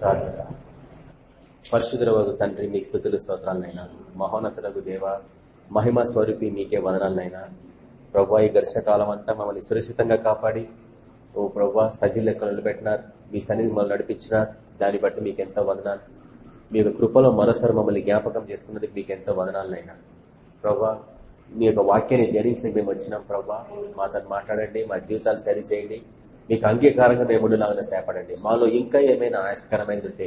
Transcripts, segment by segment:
ప్రార్థన పరిశుద్ధుల తండ్రి మీకు స్థుతులు స్తోత్రాలనైనా. మహోన్నతులకు దేవ మహిమ స్వరూపి మీకే వదనాలనైనా. ప్రభా ఈ ఘర్షణ కాలం అంతా మమ్మల్ని సురక్షితంగా కాపాడి. ఓ ప్రభా సజీ లెక్కలు నిలబెట్టినారు. మీ సన్నిధి మమ్మల్ని నడిపించినారు. దాన్ని బట్టి మీకు ఎంతో వదనాలు. మీ యొక్క కృపలో మరోసారి మమ్మల్ని జ్ఞాపకం చేసుకున్నందుకు మీకు ఎంతో వదనాలనైనా. ప్రభా మీ యొక్క వాక్యాన్ని ధ్యానించడానికి మేము వచ్చినాం. ప్రభా మాతో మాట్లాడండి మా జీవితాలు సరి చేయండి. మీకు అంగీకారంగా మేము ఉండలాగా సేపడండి మాలో ఇంకా ఏమైనా ఆయాస్కరమైనది ఉంటే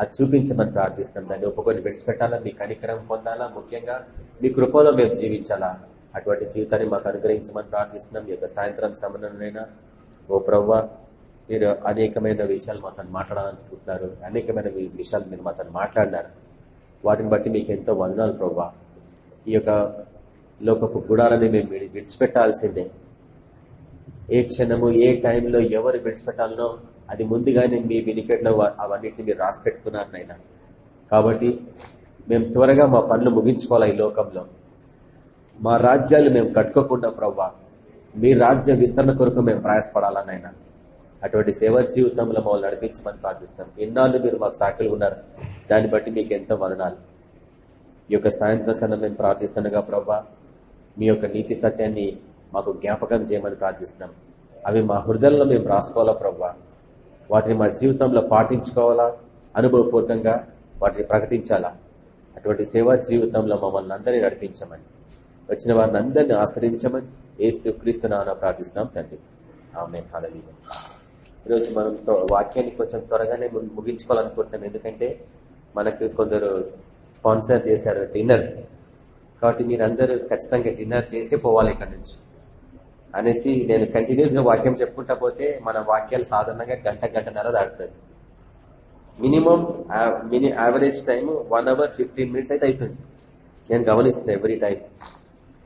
అది చూపించమని ప్రార్థిస్తున్నాం దాన్ని ఒప్పుకొని విడిచిపెట్టాలా? మీ కనికరం పొందాలా? ముఖ్యంగా మీ కృపలో మేము జీవించాలా? అటువంటి జీవితాన్ని మాకు అనుగ్రహించమని ప్రార్థిస్తున్నాం. ఈ యొక్క సాయంత్రం సమయంలోనైనా. ఓ ప్రవ్వ మీరు అనేకమైన విషయాలు మాతో మాట్లాడాలనుకుంటున్నారు. అనేకమైన విషయాలు మీరు మాతో మాట్లాడినారు. వాటిని బట్టి మీకు ఎంతో వందనాలు ప్రవ్వా. ఈ యొక్క లోకపు గుడాలని మేము విడిచిపెట్టాల్సిందే. ఏ క్షణము ఏ టైంలో ఎవరు విడిచిపెట్టాలనో అది ముందుగానే మీ వినికెట్లో అవన్నిటిని మీరు రాసి పెట్టుకున్నారు కాబట్టి మేము త్వరగా మా పనులు ముగించుకోవాలి ఈ లోకంలో. మా రాజ్యాలు మేము కట్టుకోకుండా ప్రవ్వా మీ రాజ్య విస్తరణ కొరకు మేము ప్రయాసపడాలనైనా అటువంటి సేవా జీవితంలో మమ్మల్ని నడిపించమని ప్రార్థిస్తాం ఎన్నాళ్ళు మీరు మాకు సాకులు ఉన్నారు. దాన్ని బట్టి మీకు ఎంతో వదనాలు. ఈ యొక్క సాయంత్ర సన్న మేము ప్రార్థిస్తుండగా ప్రభా మీ యొక్క నీతి సత్యాన్ని మాకు జ్ఞాపకం చేయమని ప్రార్థిస్తున్నాం. అవి మా హృదయంలో మేము రాసుకోవాలా ప్రవ్వా? వాటిని మా జీవితంలో పాటించుకోవాలా? అనుభవపూర్వకంగా వాటిని ప్రకటించాలా? అటువంటి సేవా జీవితంలో మమ్మల్ని అందరినీ నడిపించమని వచ్చిన వారిని అందరినీ ఆశ్రయించమని ఏసు క్రీస్తున్నా ప్రార్థిస్తున్నాం తండ్రి. ఆమె హలవీ ఈరోజు మనం వాక్యాన్ని కొంచెం త్వరగానే ముగించుకోవాలనుకుంటున్నాం. ఎందుకంటే మనకు కొందరు స్పాన్సర్ చేశారు డిన్నర్. కాబట్టి మీరందరూ ఖచ్చితంగా డిన్నర్ చేసే పోవాలి ఇక్కడ నుంచి. అనేసి నేను కంటిన్యూస్గా వాక్యం చెప్పుకుంటా పోతే మన వాక్యాలు సాధారణంగా గంట గంటన్నర దాటుతుంది minimum mini average time one hour fifteen minutes అయితే అవుతుంది నేను గమనిస్తున్నా ఎవ్రీ టైం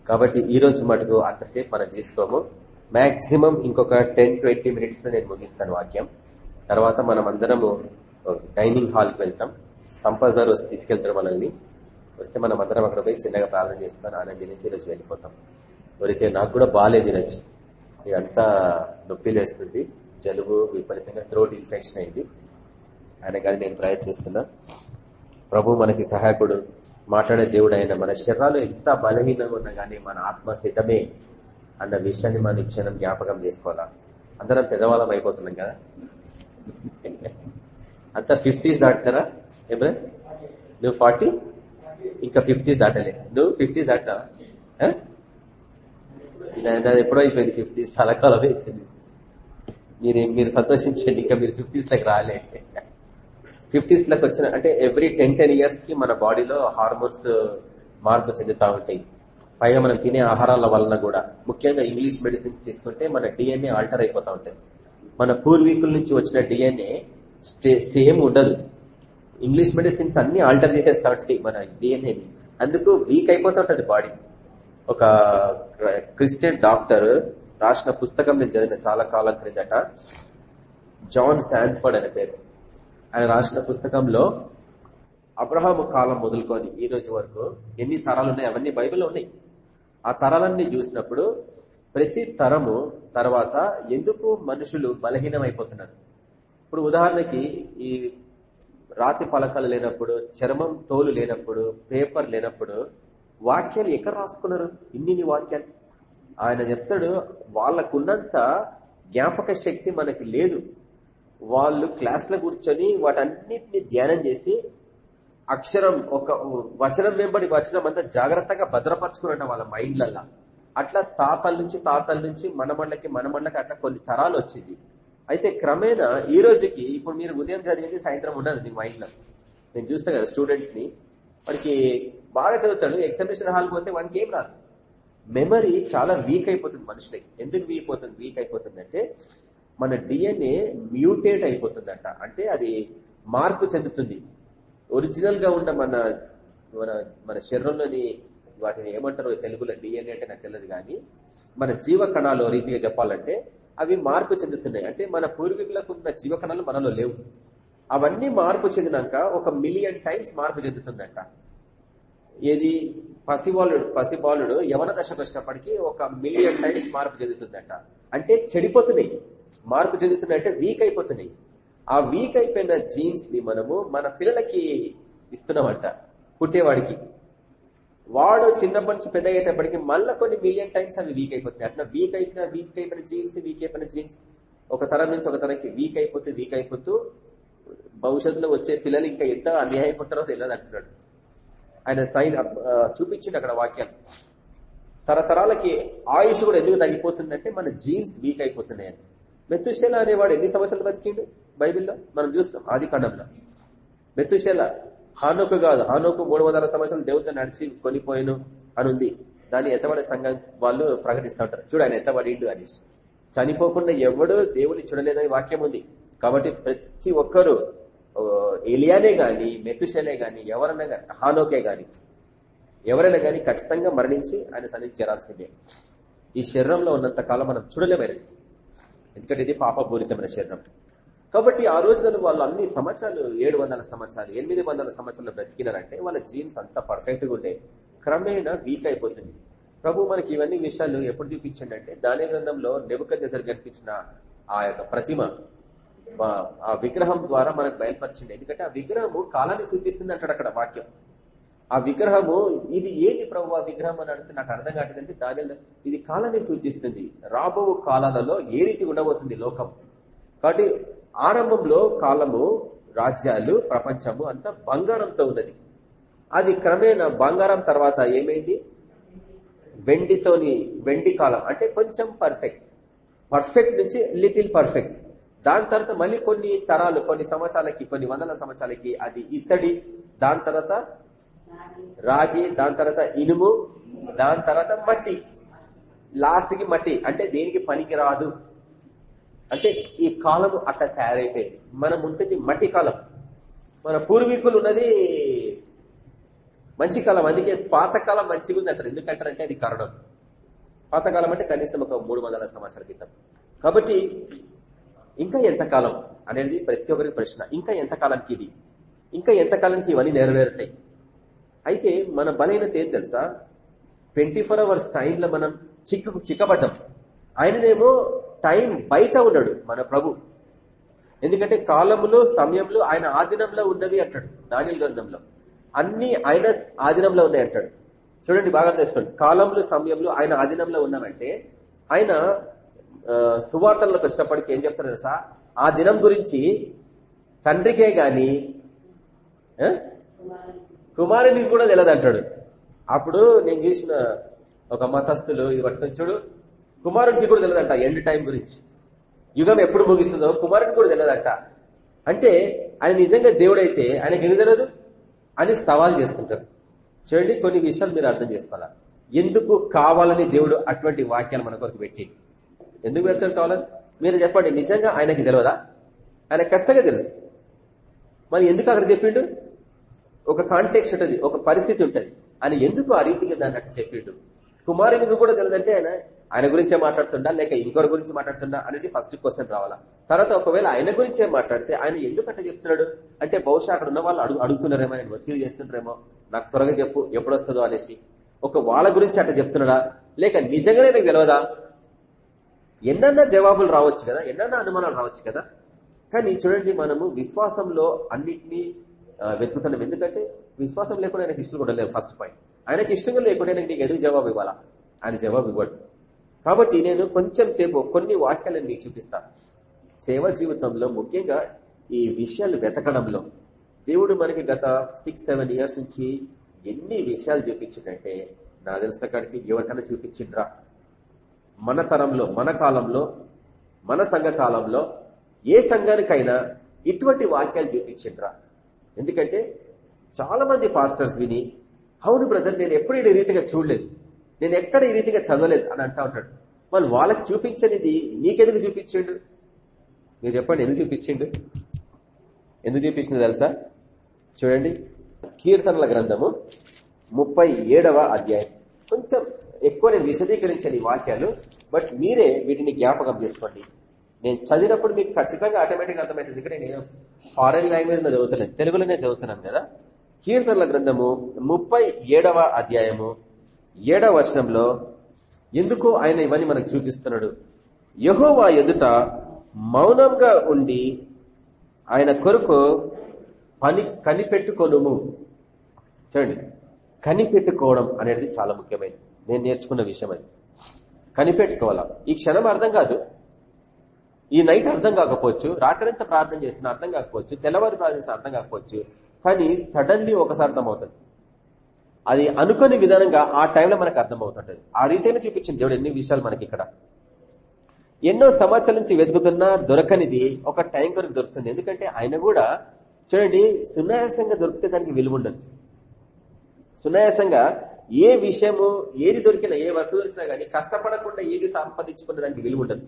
కాబట్టి ఈ రోజు మటుకు అంతసేపు మనం తీసుకోము. మాక్సిమం ఇంకొక టెన్ ట్వంటీ మినిట్స్ నేను ముగిస్తాను వాక్యం. తర్వాత మనం అందరము డైనింగ్ హాల్కి వెళ్తాం. సంపద గారు వస్తే తీసుకెళ్తారు మనల్ని. వస్తే మనం అందరం అక్కడ పోయి చిన్నగా ప్రార్థన చేస్తాను. ఆనంద తినేసి రోజు వెళ్ళిపోతాం. ఎవరైతే నాకు కూడా బాగాలేదు ఈరోజు ఇదంతా నొప్పి లేస్తుంది. జలుబు విపరీతంగా థ్రోట్ ఇన్ఫెక్షన్ అయింది. ఆయన కానీ నేను ప్రయత్నిస్తున్నా. ప్రభు మనకి సహాయకుడు మాట్లాడే దేవుడు అయిన మన శరీరాలు ఎంత బలహీనంగా ఉన్నా కానీ మన ఆత్మ సిద్ధమే అన్న విషయాన్ని మనం క్షణం జ్ఞాపకం చేసుకోవాలా? అందరం పెద్దవాళ్ళం అయిపోతున్నాం కదా? అంతా ఫిఫ్టీస్ దాటుతారా? ఏమ్రా నువ్వు ఫార్టీ ఇంకా ఫిఫ్టీస్ దాటలే. నువ్వు ఫిఫ్టీస్ దాటా నాది ఎప్పుడో అయిపోయింది ఫిఫ్టీస్ చాలా కాలం అయిపోయింది. మీరు మీరు సంతోషించండి ఇంకా మీరు ఫిఫ్టీస్ లకి రాలే. ఫిఫ్టీస్ వచ్చిన అంటే ఎవ్రీ టెన్ టెన్ ఇయర్స్కి మన బాడీలో హార్మోన్స్ uh, మార్పు చెందుతా ఉంటాయి. పైగా మనం తినే ఆహారాల వలన కూడా. ముఖ్యంగా ఇంగ్లీష్ మెడిసిన్స్ తీసుకుంటే మన డిఎన్ఏ ఆల్టర్ అయిపోతా ఉంటుంది మన పూర్వీకుల నుంచి వచ్చిన డిఎన్ఏ సేమ్ ఉండదు. ఇంగ్లీష్ మెడిసిన్స్ అన్ని ఆల్టర్ చేసేస్తా ఉంటాయి మన డిఎన్ఏని అందుకు వీక్ అయిపోతూ ఉంటుంది బాడీ ఒక క్రిస్టియన్ డాక్టర్ రాసిన పుస్తకం నేను చదివిన చాలా కాలం క్రిందట జాన్ శాన్ఫర్డ్ అనే పేరు. ఆయన రాసిన పుస్తకంలో అబ్రహాము కాలం మొదలుకొని ఈ రోజు వరకు ఎన్ని తరాలు ఉన్నాయి అవన్నీ బైబిల్లో ఉన్నాయి. ఆ తరాలన్నీ చూసినప్పుడు ప్రతి తరము తర్వాత ఎందుకు మనుషులు బలహీనమైపోతున్నారు? ఇప్పుడు ఉదాహరణకి ఈ రాతి పలకలు లేనప్పుడు చర్మం తోలు లేనప్పుడు పేపర్ లేనప్పుడు వాక్యాలు ఎక్కడ రాసుకున్నారు? ఇన్ని వాక్యాలు? ఆయన చెప్తాడు వాళ్ళకున్నంత జ్ఞాపక శక్తి మనకి లేదు. వాళ్ళు క్లాస్లో కూర్చొని వాటన్నిటిని ధ్యానం చేసి అక్షరం ఒక వచనం వెంబడి వచనం అంతా జాగ్రత్తగా భద్రపరచుకున్నట్ట వాళ్ళ మైండ్లల్లా. అట్లా తాతల నుంచి తాతల నుంచి మనమళ్ళకి మనమళ్ళకి అట్లా కొన్ని తరాలు వచ్చింది. అయితే క్రమేణా ఈ రోజుకి ఇప్పుడు మీరు ఉదయం చదివేది సాయంత్రం ఉండదు మీ మైండ్లో. నేను చూస్తా కదా స్టూడెంట్స్ని వాడికి బాగా చదువుతాడు ఎగ్జామినేషన్ హాల్ పోతే వానికి ఏం రాదు. మెమరీ చాలా వీక్ అయిపోతుంది మనుషులకి ఎందుకు వీక్ అవుతుంది వీక్ అయిపోతుంది అంటే మన డిఎన్ఏ మ్యూటేట్ అయిపోతుందంట. అంటే అది మార్పు చెందుతుంది. ఒరిజినల్గా ఉన్న మన మన మన శరీరంలోని వాటిని ఏమంటారో తెలుగులో డిఎన్ఏ అంటే నాకు తెలియదు కానీ మన జీవ కణాలు రీతిగా చెప్పాలంటే అవి మార్పు చెందుతున్నాయి. అంటే మన పూర్వీకులకు ఉన్న జీవ కణాలు మనలో లేవు. అవన్నీ మార్పు చెందినాక ఒక మిలియన్ టైమ్స్ మార్పు చెందుతుందంట. ఏది? పసిబాలుడు పసిబాలుడు యవన దశకు వచ్చినప్పటికీ ఒక మిలియన్ టైమ్స్ మార్పు చెందుతుందంట. అంటే చెడిపోతున్నాయి. మార్పు చెందుతున్నాయి అంటే వీక్ అయిపోతున్నాయి. ఆ వీక్ అయిపోయిన జీన్స్ని మనము మన పిల్లలకి ఇస్తున్నామంట పుట్టేవాడికి. వాడు చిన్నప్పటి నుంచి పెద్ద అయ్యేటప్పటికి మళ్ళీ కొన్ని మిలియన్ టైమ్స్ అవి వీక్ అయిపోతున్నాయి. అట్లా వీక్ అయిపోయిన వీక్ అయిపోయిన జీన్స్ వీక్ అయిపోయిన జీన్స్ ఒక తరం నుంచి ఒక తరకి వీక్ అయిపోతూ వీక్ అయిపోతూ భవిష్యత్తులో వచ్చే పిల్లలు ఇంకా ఎంత అన్యాయపడతారో తెలియదు అంటున్నాడు. ఆయన సైన్ చూపించింది అక్కడ వాక్యాలు తరతరాలకి ఆయుష్ కూడా ఎందుకు తగ్గిపోతుందంటే మన జీన్స్ వీక్ అయిపోతున్నాయని మెత్తుశేల అనేవాడు ఎన్ని సంవత్సరాలు బతికిండు బైబిల్లో? మనం చూస్తాం ఆది కాండంలో. మెత్తుశేల హానోకు కాదు హానోకు మూడు వందల సంవత్సరాలు దేవుడితో నడిచి కొనిపోయాను అని ఉంది దాన్ని ఎత్తబడే సంఘం వాళ్ళు ప్రకటిస్తూ ఉంటారు. చూడు ఆయన ఎత్తబడిండు అని చనిపోకుండా ఎవడు దేవుని చూడలేదని వాక్యం ఉంది. కాబట్టి ప్రతి ఒక్కరూ ఏలియానే గాని మెతుషనే గాని ఎవరన్నా గాని హానోకే గాని ఎవరైనా గాని ఖచ్చితంగా మరణించి ఆయన సన్నిధి చేరాల్సిందే. ఈ శరీరంలో ఉన్నంత కాలం మనం చూడలేమైనది. ఎందుకంటే ఇది పాపపూరితమైన శరీరం. కాబట్టి ఆ రోజులలో వాళ్ళు అన్ని సంవత్సరాలు ఏడు వందల సంవత్సరాలు ఎనిమిది వందల సంవత్సరాలు బ్రతికినారంటే వాళ్ళ జీన్స్ అంతా పర్ఫెక్ట్గా ఉండే. క్రమేణా వీక్ అయిపోతుంది. ప్రభు మనకి ఇవన్నీ విషయాలు ఎప్పుడు చూపించండి దాని గ్రంథంలో నెబుక దశలు కనిపించిన ఆ యొక్క ప్రతిమ. ఆ విగ్రహం ద్వారా మనకు బయలుపరిచింది. ఎందుకంటే ఆ విగ్రహము కాలాన్ని సూచిస్తుంది అంటాడు అక్కడ వాక్యం. ఆ విగ్రహము ఇది ఏది ప్రభు ఆ విగ్రహం అని అడిగితే నాకు అర్థం కావట్లేదంటే దాని ఇది కాలాన్ని సూచిస్తుంది. రాబో కాలాలలో ఏ రీతి ఉండబోతుంది లోకం? కాబట్టి ఆరంభంలో కాలము రాజ్యాలు ప్రపంచము అంతా బంగారంతో ఉన్నది. అది క్రమేణా బంగారం తర్వాత ఏమైంది? వెండితోని వెండి కాలం. అంటే కొంచెం పర్ఫెక్ట్ పర్ఫెక్ట్ నుంచి లిటిల్ పర్ఫెక్ట్ దాని తర్వాత మళ్ళీ కొన్ని తరాలు కొన్ని సంవత్సరాలకి కొన్ని వందల సంవత్సరాలకి అది ఇత్తడి దాని తర్వాత రాగి దాని తర్వాత ఇనుము దాని తర్వాత మట్టి. లాస్ట్కి మట్టి. అంటే దేనికి పనికి రాదు అంటే ఈ కాలం అట్లా తయారైపోయింది. మనం ఉంటుంది మట్టి కాలం. మన పూర్వీకులు ఉన్నది మంచి కాలం. అందుకే పాతకాలం మంచిగా ఉంది అంటారు. ఎందుకంటారంటే అది కారణం. పాతకాలం అంటే కనీసం ఒక మూడు వందల సంవత్సరాల క్రితం. కాబట్టి ఇంకా ఎంతకాలం అనేది ప్రతి ఒక్కరికి ప్రశ్న. ఇంకా ఎంతకాలానికి ఇది? ఇంకా ఎంతకాలానికి ఇవన్నీ నెరవేరుతాయి? అయితే మన బలైనత ఏం తెలుసా? ట్వంటీ ఫోర్ అవర్స్ టైంలో మనం చిక్కు చిక్కబడ్డాం. ఆయననేమో టైం బయట ఉన్నాడు మన ప్రభు. ఎందుకంటే కాలములు సమయంలో ఆయన ఆధీనంలో ఉన్నవి అంటాడు దానిల గ్రంథంలో. అన్ని ఆయన ఆధీనంలో ఉన్నాయి అంటాడు. చూడండి బాగా తెలుసుకోండి కాలంలో సమయంలో ఆయన ఆధీనంలో ఉన్నామంటే ఆయన సువార్తలకు వచ్చినప్పటికీ ఏం చెప్తారు తెలుసా? ఆ దినం గురించి తండ్రికే గాని కుమారుని కూడా తెలియదు అప్పుడు నేను చూసిన ఒక మతస్థులు ఇది పట్టుకొని చూడు కుమారుడికి కూడా తెలియదంట ఎండ్ టైం గురించి. యుగం ఎప్పుడు ముగిస్తుందో కుమారుడికి కూడా తెలియదంట అంటే ఆయన నిజంగా దేవుడైతే ఆయనకి ఎందుకు తెలియదు అని సవాల్ చేస్తుంటారు. చూడండి కొన్ని విషయాలు మీరు అర్థం చేసుకోవాలా? ఎందుకు కావాలని దేవుడు అటువంటి వాక్యాలు మన కొరకు పెట్టి ఎందుకు పెడతాడు కావాలని మీరు చెప్పండి నిజంగా ఆయనకి తెలియదా ఆయన కష్టంగా తెలుసు. మరి ఎందుకు అక్కడ చెప్పిండు? ఒక కాంటెక్స్ట్ ఉంటుంది ఒక పరిస్థితి ఉంటుంది. ఆయన ఎందుకు ఆ రీతిగా దాన్ని అట్లా చెప్పిండు? కుమారునికి కూడా తెలియదంటే ఆయన ఆయన గురించే మాట్లాడుతుండా లేక ఇంకొకరి గురించి మాట్లాడుతుండా అనేది ఫస్ట్ క్వశ్చన్ రావాలా? తర్వాత ఒకవేళ ఆయన గురించే మాట్లాడితే ఆయన ఎందుకు అట్లా చెప్తున్నాడు? అంటే బహుశా అక్కడ ఉన్న వాళ్ళు అడుగు అడుగుతున్నారేమో ఆయన ఒత్తిడి చేస్తుంటారేమో. నాకు త్వరగా చెప్పు ఎప్పుడు వస్తుందో అనేసి. ఒక వాళ్ళ గురించి అట్లా చెప్తున్నాడా? లేక నిజంగానే నాకు తెలియదా ఎన్నన్నా జవాబులు రావచ్చు కదా ఎన్నన్నా అనుమానాలు రావచ్చు కదా. కానీ చూడండి మనము విశ్వాసంలో అన్నిటినీ వెతుకుతున్నాం. ఎందుకంటే విశ్వాసం లేకుండా ఆయనకి ఇష్టం కూడా లేదు ఫస్ట్ పాయింట్ ఆయనకి ఇష్టంగా లేకుండా నీకు ఎదుగు జవాబు ఇవ్వాలా? ఆయన జవాబు ఇవ్వడు. కాబట్టి నేను కొంచెం సేపు కొన్ని వాక్యాలను నీకు చూపిస్తాను సేవ జీవితంలో ముఖ్యంగా ఈ విషయాలు వెతకడంలో దేవుడు మనకి గత సిక్స్ సెవెన్ ఇయర్స్ నుంచి ఎన్ని విషయాలు చూపించిందంటే నా తెలిసిన కాడికి ఎవరికైనా చూపించిండ్రా. మన తరంలో మన కాలంలో మన సంఘ కాలంలో ఏ సంఘానికైనా ఇటువంటి వాక్యాలు చూపించిండ్రా ఎందుకంటే చాలా మంది పాస్టర్స్ విని అవును బ్రదర్ నేను ఎప్పుడు ఈ రీతిగా చూడలేదు. నేను ఎక్కడ ఈ రీతిగా చదవలేదు. అని అంటా ఉంటాడు. వాళ్ళు వాళ్ళకి చూపించనిది నీకెందుకు చూపించిండు? మీరు చెప్పండి ఎందుకు చూపించిండు? ఎందుకు చూపించింది తెలుసా? చూడండి కీర్తనల గ్రంథము ముప్పై అధ్యాయం. కొంచెం ఎక్కువ నేను విశదీకరించని వాక్యాలు బట్ మీరే వీటిని జ్ఞాపకం చేసుకోండి. నేను చదివినప్పుడు మీకు ఖచ్చితంగా ఆటోమేటిక్ అర్థమవుతుంది. ఎందుకంటే నేను ఫారెన్ లాంగ్వేజ్లో చదువుతున్నాను తెలుగులోనే చదువుతున్నాను కదా. కీర్తనల గ్రంథము ముప్పై అధ్యాయము ఏడవ వచనంలో ఎందుకు ఆయన ఇవన్నీ మనకు చూపిస్తున్నాడు? యహోవా ఎదుట మౌనంగా ఉండి ఆయన కొరకు పని కనిపెట్టుకొనుము. చూడండి కనిపెట్టుకోవడం అనేది చాలా ముఖ్యమైనది. నేను నేర్చుకున్న విషయం అది. కనిపెట్టుకోవాలా? ఈ క్షణం అర్థం కాదు. ఈ నైట్ అర్థం కాకపోవచ్చు రాత్రంతా ప్రార్థన చేసిన అర్థం కాకపోవచ్చు తెల్లవారు ప్రార్థన చేసిన అర్థం కాకపోవచ్చు కానీ సడన్లీ ఒకసారి అర్థమవుతుంది. అది అనుకోని విధానంగా ఆ టైంలో మనకు అర్థమవుతుంటది. ఆ రీతిలో చూపించింది దేవుడు ఎన్ని విషయాలు మనకి ఇక్కడ. ఎన్నో సంవత్సరాల నుంచి వెతుకుతున్నా దొరకనిది ఒక టైం కొరకు దొరుకుతుంది. ఎందుకంటే ఆయన కూడా చూడండి సునాయాసంగా దొరికితే దానికి విలువ ఉండదు. సునాయాసంగా ఏ విషయము ఏది దొరికినా ఏ వస్తువు దొరికినా గానీ కష్టపడకుండా ఏది సంపాదించుకున్న దానికి విలువ ఉండదు.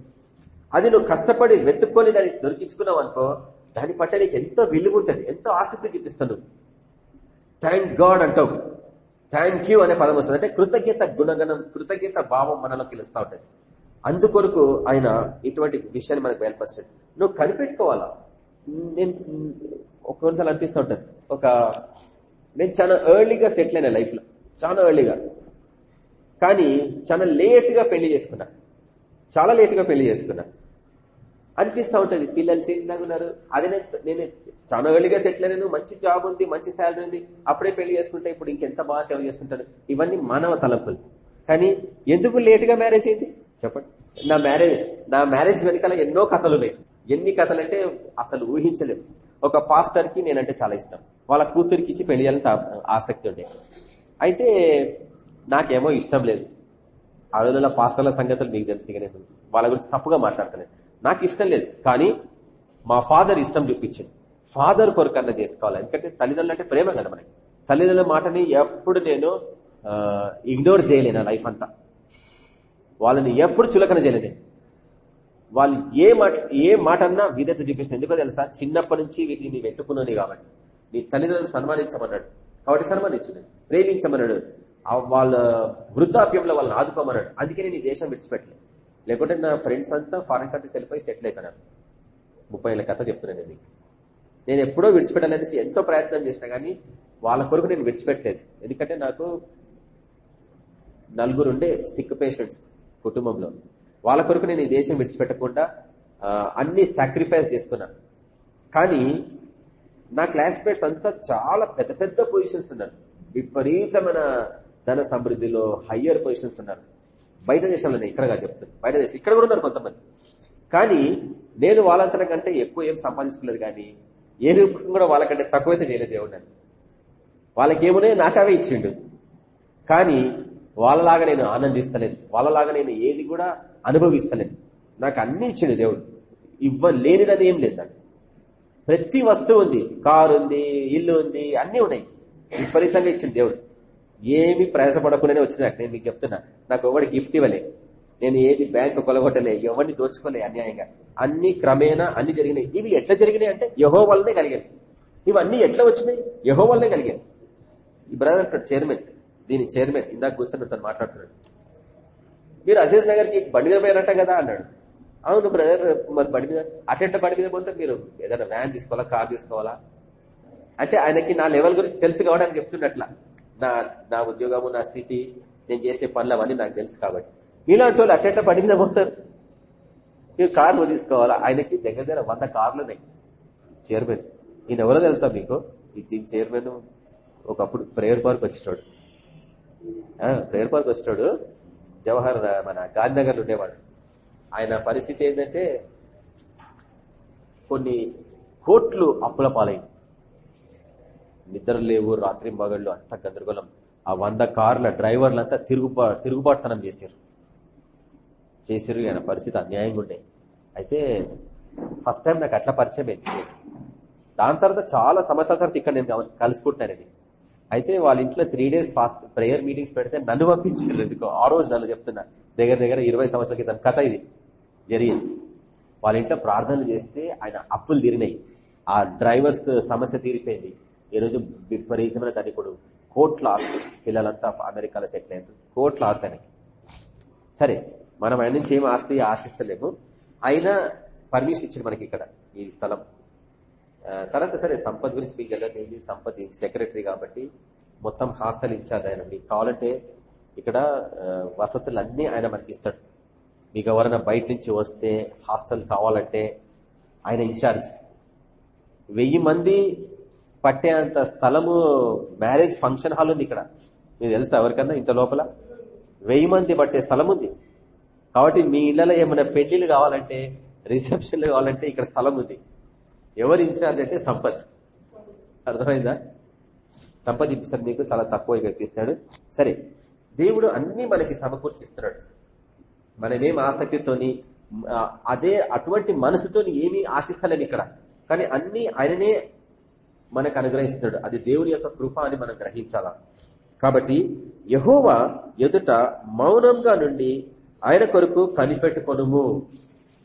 అది నువ్వు కష్టపడి వెతుక్కొని దాన్ని దొరికించుకున్నావు అనుకో దాని పట్ల నీకు ఎంతో విలువ ఉంటుంది ఎంతో ఆసక్తి చూపిస్తాను థ్యాంక్ గాడ్ అంటావు. థ్యాంక్ యూ అనే పదం వస్తుంది. అంటే కృతజ్ఞత గుణగణం కృతజ్ఞత భావం మనలో పిలుస్తూ ఉంటుంది. అందుకొరకు ఆయన ఇటువంటి విషయాన్ని మనకు బయలుపరచండి నువ్వు కనిపెట్టుకోవాలా? నేను ఒక్కొక్కసారి అనిపిస్తూ ఉంటుంది. ఒక నేను చాలా ఎర్లీగా సెటిల్ అయినా లైఫ్లో చాలా ఎర్లీగా కానీ చాలా లేట్గా పెళ్ళి చేసుకున్నా. చాలా లేట్గా పెళ్ళి చేసుకున్నా. అనిపిస్తూ ఉంటుంది పిల్లలు చిన్నగా ఉన్నారు. అదే నేను చాలా ఎర్లీగా సెటిల్ అయినాను. మంచి జాబ్ ఉంది మంచి శాలరీ ఉంది. అప్పుడే పెళ్ళి చేసుకుంటే ఇప్పుడు ఇంకెంత బాగా సేవ చేస్తుంటాడు. ఇవన్నీ మానవ తలంపులు. కానీ ఎందుకు లేట్గా మ్యారేజ్ అయింది? చెప్పండి. నా మ్యారేజ్ నా మ్యారేజ్ వెనకాల ఎన్నో కథలు ఉన్నాయి. ఎన్ని కథలు అంటే అసలు ఊహించలేము ఒక పాస్టర్కి నేనంటే చాలా ఇష్టం. వాళ్ళ కూతురికి ఇచ్చి పెళ్ళి చేయాలని ఆసక్తి ఉండే. అయితే నాకేమో ఇష్టం లేదు. ఆ రోజుల్లో పాస్టర్ల సంగతులు మీకు తెలుసు నేను. వాళ్ళ గురించి తప్పుగా మాట్లాడుతున్నాను నాకు ఇష్టం లేదు. కానీ మా ఫాదర్ ఇష్టం చూపించింది. ఫాదర్ కొరకన్నా చేసుకోవాలి. ఎందుకంటే తల్లిదండ్రులు అంటే ప్రేమ కదా మనకి. తల్లిదండ్రుల మాటని ఎప్పుడు నేను ఇగ్నోర్ చేయలేను లైఫ్ అంతా. వాళ్ళని ఎప్పుడు చులకన చేయలేను. వాళ్ళు ఏ మాట ఏ మాట అన్నా విధేత చూపిస్తుంది. ఎందుకో తెలుసా? చిన్నప్పటి నుంచి వీటిని నీవు కాబట్టి. నీ తల్లిదండ్రులు సన్మానించమన్నాడు. కాబట్టి సన్మానించు ప్రేమించమన్నాడు వాళ్ళ వృద్ధాప్యంలో వాళ్ళని ఆదుకోమన్నాడు అందుకే నేను ఈ దేశం విడిచిపెట్టలేదు లేకుంటే నా ఫ్రెండ్స్ అంతా ఫారెన్ కంట్రీస్ వెళ్ళిపోయి సెటిల్ అయిపోయినారు. ముప్పై ఏళ్ళ కథ చెప్తున్నాను నేను నేను ఎప్పుడో విడిచిపెట్టాలనేసి ఎంతో ప్రయత్నం చేసినా కానీ వాళ్ళ కొరకు నేను విడిచిపెట్టలేదు. ఎందుకంటే నాకు నలుగురు ఉండే సిక్ పేషెంట్స్ కుటుంబంలో. వాళ్ళ కొరకు నేను ఈ దేశం విడిచిపెట్టకుండా అన్ని సాక్రిఫైస్ చేసుకున్నా. కానీ నా క్లాస్మేట్స్ అంతా చాలా పెద్ద పెద్ద పొజిషన్స్ ఉన్నారు. విపరీతమైన ధన సమృద్ధిలో హయ్యర్ పొజిషన్స్ ఉన్నారు. బయట దేశాల్లో ఇక్కడగా చెప్తాను. బయట దేశం ఇక్కడ కూడా ఉన్నారు కొంతమంది. కానీ నేను వాళ్ళంతరం కంటే ఎక్కువ ఏం సంపాదించుకోలేదు కానీ ఏ రూపం కూడా వాళ్ళకంటే తక్కువైతే చేయలేదు దేవుడు వాళ్ళకి ఏమునే నాకవే ఇచ్చిండు. కానీ వాళ్ళలాగా నేను ఆనందిస్తలేను. వాళ్ళలాగా నేను ఏది కూడా అనుభవిస్తలేను. నాకు అన్ని ఇచ్చిండు దేవుడు. ఇవ్వలేనిదని ఏం లేదు నాకు. ప్రతి వస్తువు ఉంది. కారు ఉంది ఇల్లు ఉంది అన్నీ ఉన్నాయి. విపరీతంగా ఇచ్చింది దేవుడు. ఏమి ప్రయాసపడకుండానే వచ్చినాక నేను మీకు చెప్తున్నా. నాకు ఒకటి గిఫ్ట్ ఇవ్వలే. నేను ఏది బ్యాంకు కొలగొట్టలే ఎవరిని దోచుకోలే అన్యాయంగా. అన్ని క్రమేణా అన్ని జరిగినాయి. ఇవి ఎట్లా జరిగినాయి అంటే యహో వల్లనే కలిగాయి. ఇవన్నీ ఎట్లా వచ్చినాయి? యహో వల్లనే కలిగాయి. ఈ బ్రదర్ అంటాడు చైర్మన్ దీని చైర్మన్ ఇందాక కూర్చొని తను మాట్లాడుతున్నాడు. మీరు అజేజ్ నగర్కి బండి మీద పోయినట్ట కదా అన్నాడు. అవును బ్రదర్ మరి బడి మీద అటెంట బడి మీద పోతే మీరు ఏదైనా వ్యాన్ తీసుకోవాలా కార్ తీసుకోవాలా? అంటే ఆయనకి నా లెవెల్ గురించి తెలుసు కావడానికి చెప్తున్నట్ల నా నా ఉద్యోగము నా స్థితి నేను చేసే పనులు అవన్నీ నాకు తెలుసు కాబట్టి. మీలాంటి వాళ్ళు అట్టెట్ల పడి మీద పోతారు? మీరు కార్లు తీసుకోవాలా? ఆయనకి దగ్గర దగ్గర వంద కార్లు ఉన్నాయి. చైర్మన్. ఈయన ఎవరో తెలుసా మీకు? దీని చైర్మన్ ఒకప్పుడు ప్రేయర్ పార్క్ వచ్చేటాడు. ప్రేయర్ పార్క్ వచ్చేటాడు జవహర్ మన గాంధీనగర్ ఉండేవాడు. ఆయన పరిస్థితి ఏంటంటే కొన్ని కోట్లు అప్పుల పాలైంది. నిద్ర లేవు రాత్రి మగళ్ళు అంత గందరగోళం. ఆ వంద కార్ల డ్రైవర్లంతా తిరుగుబా తిరుగుబాటుతనం చేశారు. చేసారు ఆయన పరిస్థితి అన్యాయంగా ఉండే. అయితే ఫస్ట్ టైం నాకు అట్లా పరిచయం అయింది. దాని తర్వాత చాలా సంవత్సరాల తర్వాత ఇక్కడ నేను కలుసుకుంటున్నానండి. అయితే వాళ్ళ ఇంట్లో three days fast prayer meetings పెడితే నన్ను పంపించారు ఎందుకో. ఆ రోజు నన్ను చెప్తున్నా. దగ్గర దగ్గర ఇరవై సంవత్సరాల క్రితం కథ ఇది. జరిగింది. వాళ్ళ ఇంట్లో ప్రార్థనలు చేస్తే ఆయన అప్పులు తీరినాయి. ఆ డ్రైవర్స్ సమస్య తీరిపోయింది. ఈరోజు విపరీతమైన ధనికుడు కోట్ల ఆస్తి పిల్లలంతా అమెరికాలో సెటిల్ అయ్యారు కోట్ల ఆస్తి ఆయనకి. సరే మనం ఆయన నుంచి ఏం ఆస్తి ఆశిస్తలేము. అయినా పర్మిషన్ ఇచ్చింది మనకి ఇక్కడ ఈ స్థలం. తర్వాత సరే సంపత్ గురించి మీకు తెలియదు సంపత్ సెక్రటరీ కాబట్టి మొత్తం హాస్టల్ ఇన్ఛార్జ్ ఆయన మీకు కావాలంటే ఇక్కడ వసతులు అన్నీ ఆయన మనకి ఇస్తాడు. మీకు ఎవరైనా బయట నుంచి వస్తే హాస్టల్ కావాలంటే ఆయన ఇన్ఛార్జ్. వెయ్యి మంది పట్టేంత స్థలము మ్యారేజ్ ఫంక్షన్ హాల్ ఉంది ఇక్కడ. మీకు తెలుసా ఎవరికన్నా ఇంత లోపల? వెయ్యి మంది పట్టే స్థలం ఉంది. కాబట్టి మీ ఇళ్ళలో ఏమైనా పెళ్ళిళ్ళు కావాలంటే రిసెప్షన్లు కావాలంటే ఇక్కడ స్థలం ఉంది. ఎవరు ఇన్ఛార్జ్ అంటే సంపత్. అర్థమైందా? సంపత్ ఇప్పిస్తాడు మీకు చాలా తక్కువ ఇస్తాడు సరే దేవుడు అన్ని మనకి సమకూర్చిస్తున్నాడు. మనమేం ఆసక్తితోని అదే అటువంటి మనసుతోని ఏమీ ఆశిస్తలేని ఇక్కడ. కానీ అన్ని ఆయననే మనకు అనుగ్రహిస్తున్నాడు. అది దేవుని యొక్క కృప అని మనం గ్రహించాలా? కాబట్టి యహోవా ఎదుట మౌనంగా నుండి ఆయన కొరకు కనిపెట్టుకొనుము.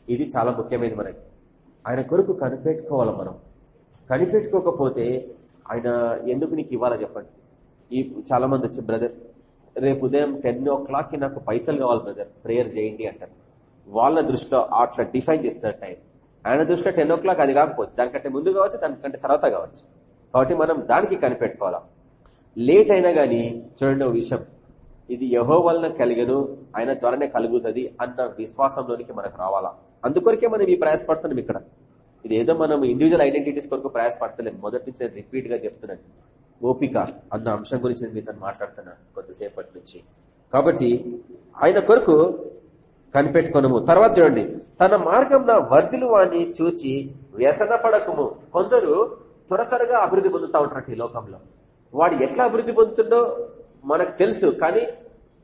ఇది చాలా ముఖ్యమైనది మనకి. ఆయన కొరకు కనిపెట్టుకోవాలి మనం. కనిపెట్టుకోకపోతే ఆయన ఎందుకు నీకు ఇవ్వాలా చెప్పండి. ఈ చాలా మంది వచ్చి బ్రదర్ రేపు ఉదయం టెన్ ఓ క్లాక్కి నాకు పైసలు కావాలి బ్రదర్. ప్రేయర్ చేయండి అంటారు. వాళ్ళ దృష్టిలో అట్లా డిఫైన్ చేస్తున్నారు టైం. ఆయన దృష్టిలో టెన్ ఓ క్లాక్ అది కాకపోవచ్చు. దానికంటే ముందు కావచ్చు దానికంటే తర్వాత కావచ్చు. కాబట్టి మనం దానికి కనిపెట్టుకోవాలా. లేట్ అయినా కానీ చూడండి ఓ విషయం. ఇది యహో వలన కలిగను ఆయన ద్వారానే కలుగుతుంది అన్న విశ్వాసంలోనికి మనకు రావాలా. అందుకొరకే మనం ఈ ప్రయాసపడుతున్నాం ఇక్కడ. ఇదేదో మనం ఇండివిజువల్ ఐడెంటిటీస్ కొరకు ప్రయాసపడతలేము మొదటి నుంచి రిపీట్గా చెప్తున్నాను. ఓపిక అన్న అంశం గురించి నేను మీతో మాట్లాడుతున్నాను కొద్దిసేపటి నుంచి. కాబట్టి ఆయన కొరకు కనిపెట్టుకొనము. తర్వాత చూడండి. తన మార్గం వర్ధిలు వాణి చూచి వ్యసన పడకము. కొందరు త్వర త్వరగా అభివృద్ధి పొందుతా ఉంటారు ఈ లోకంలో. వాడు ఎట్లా అభివృద్ధి పొందుతుండో మనకు తెలుసు కానీ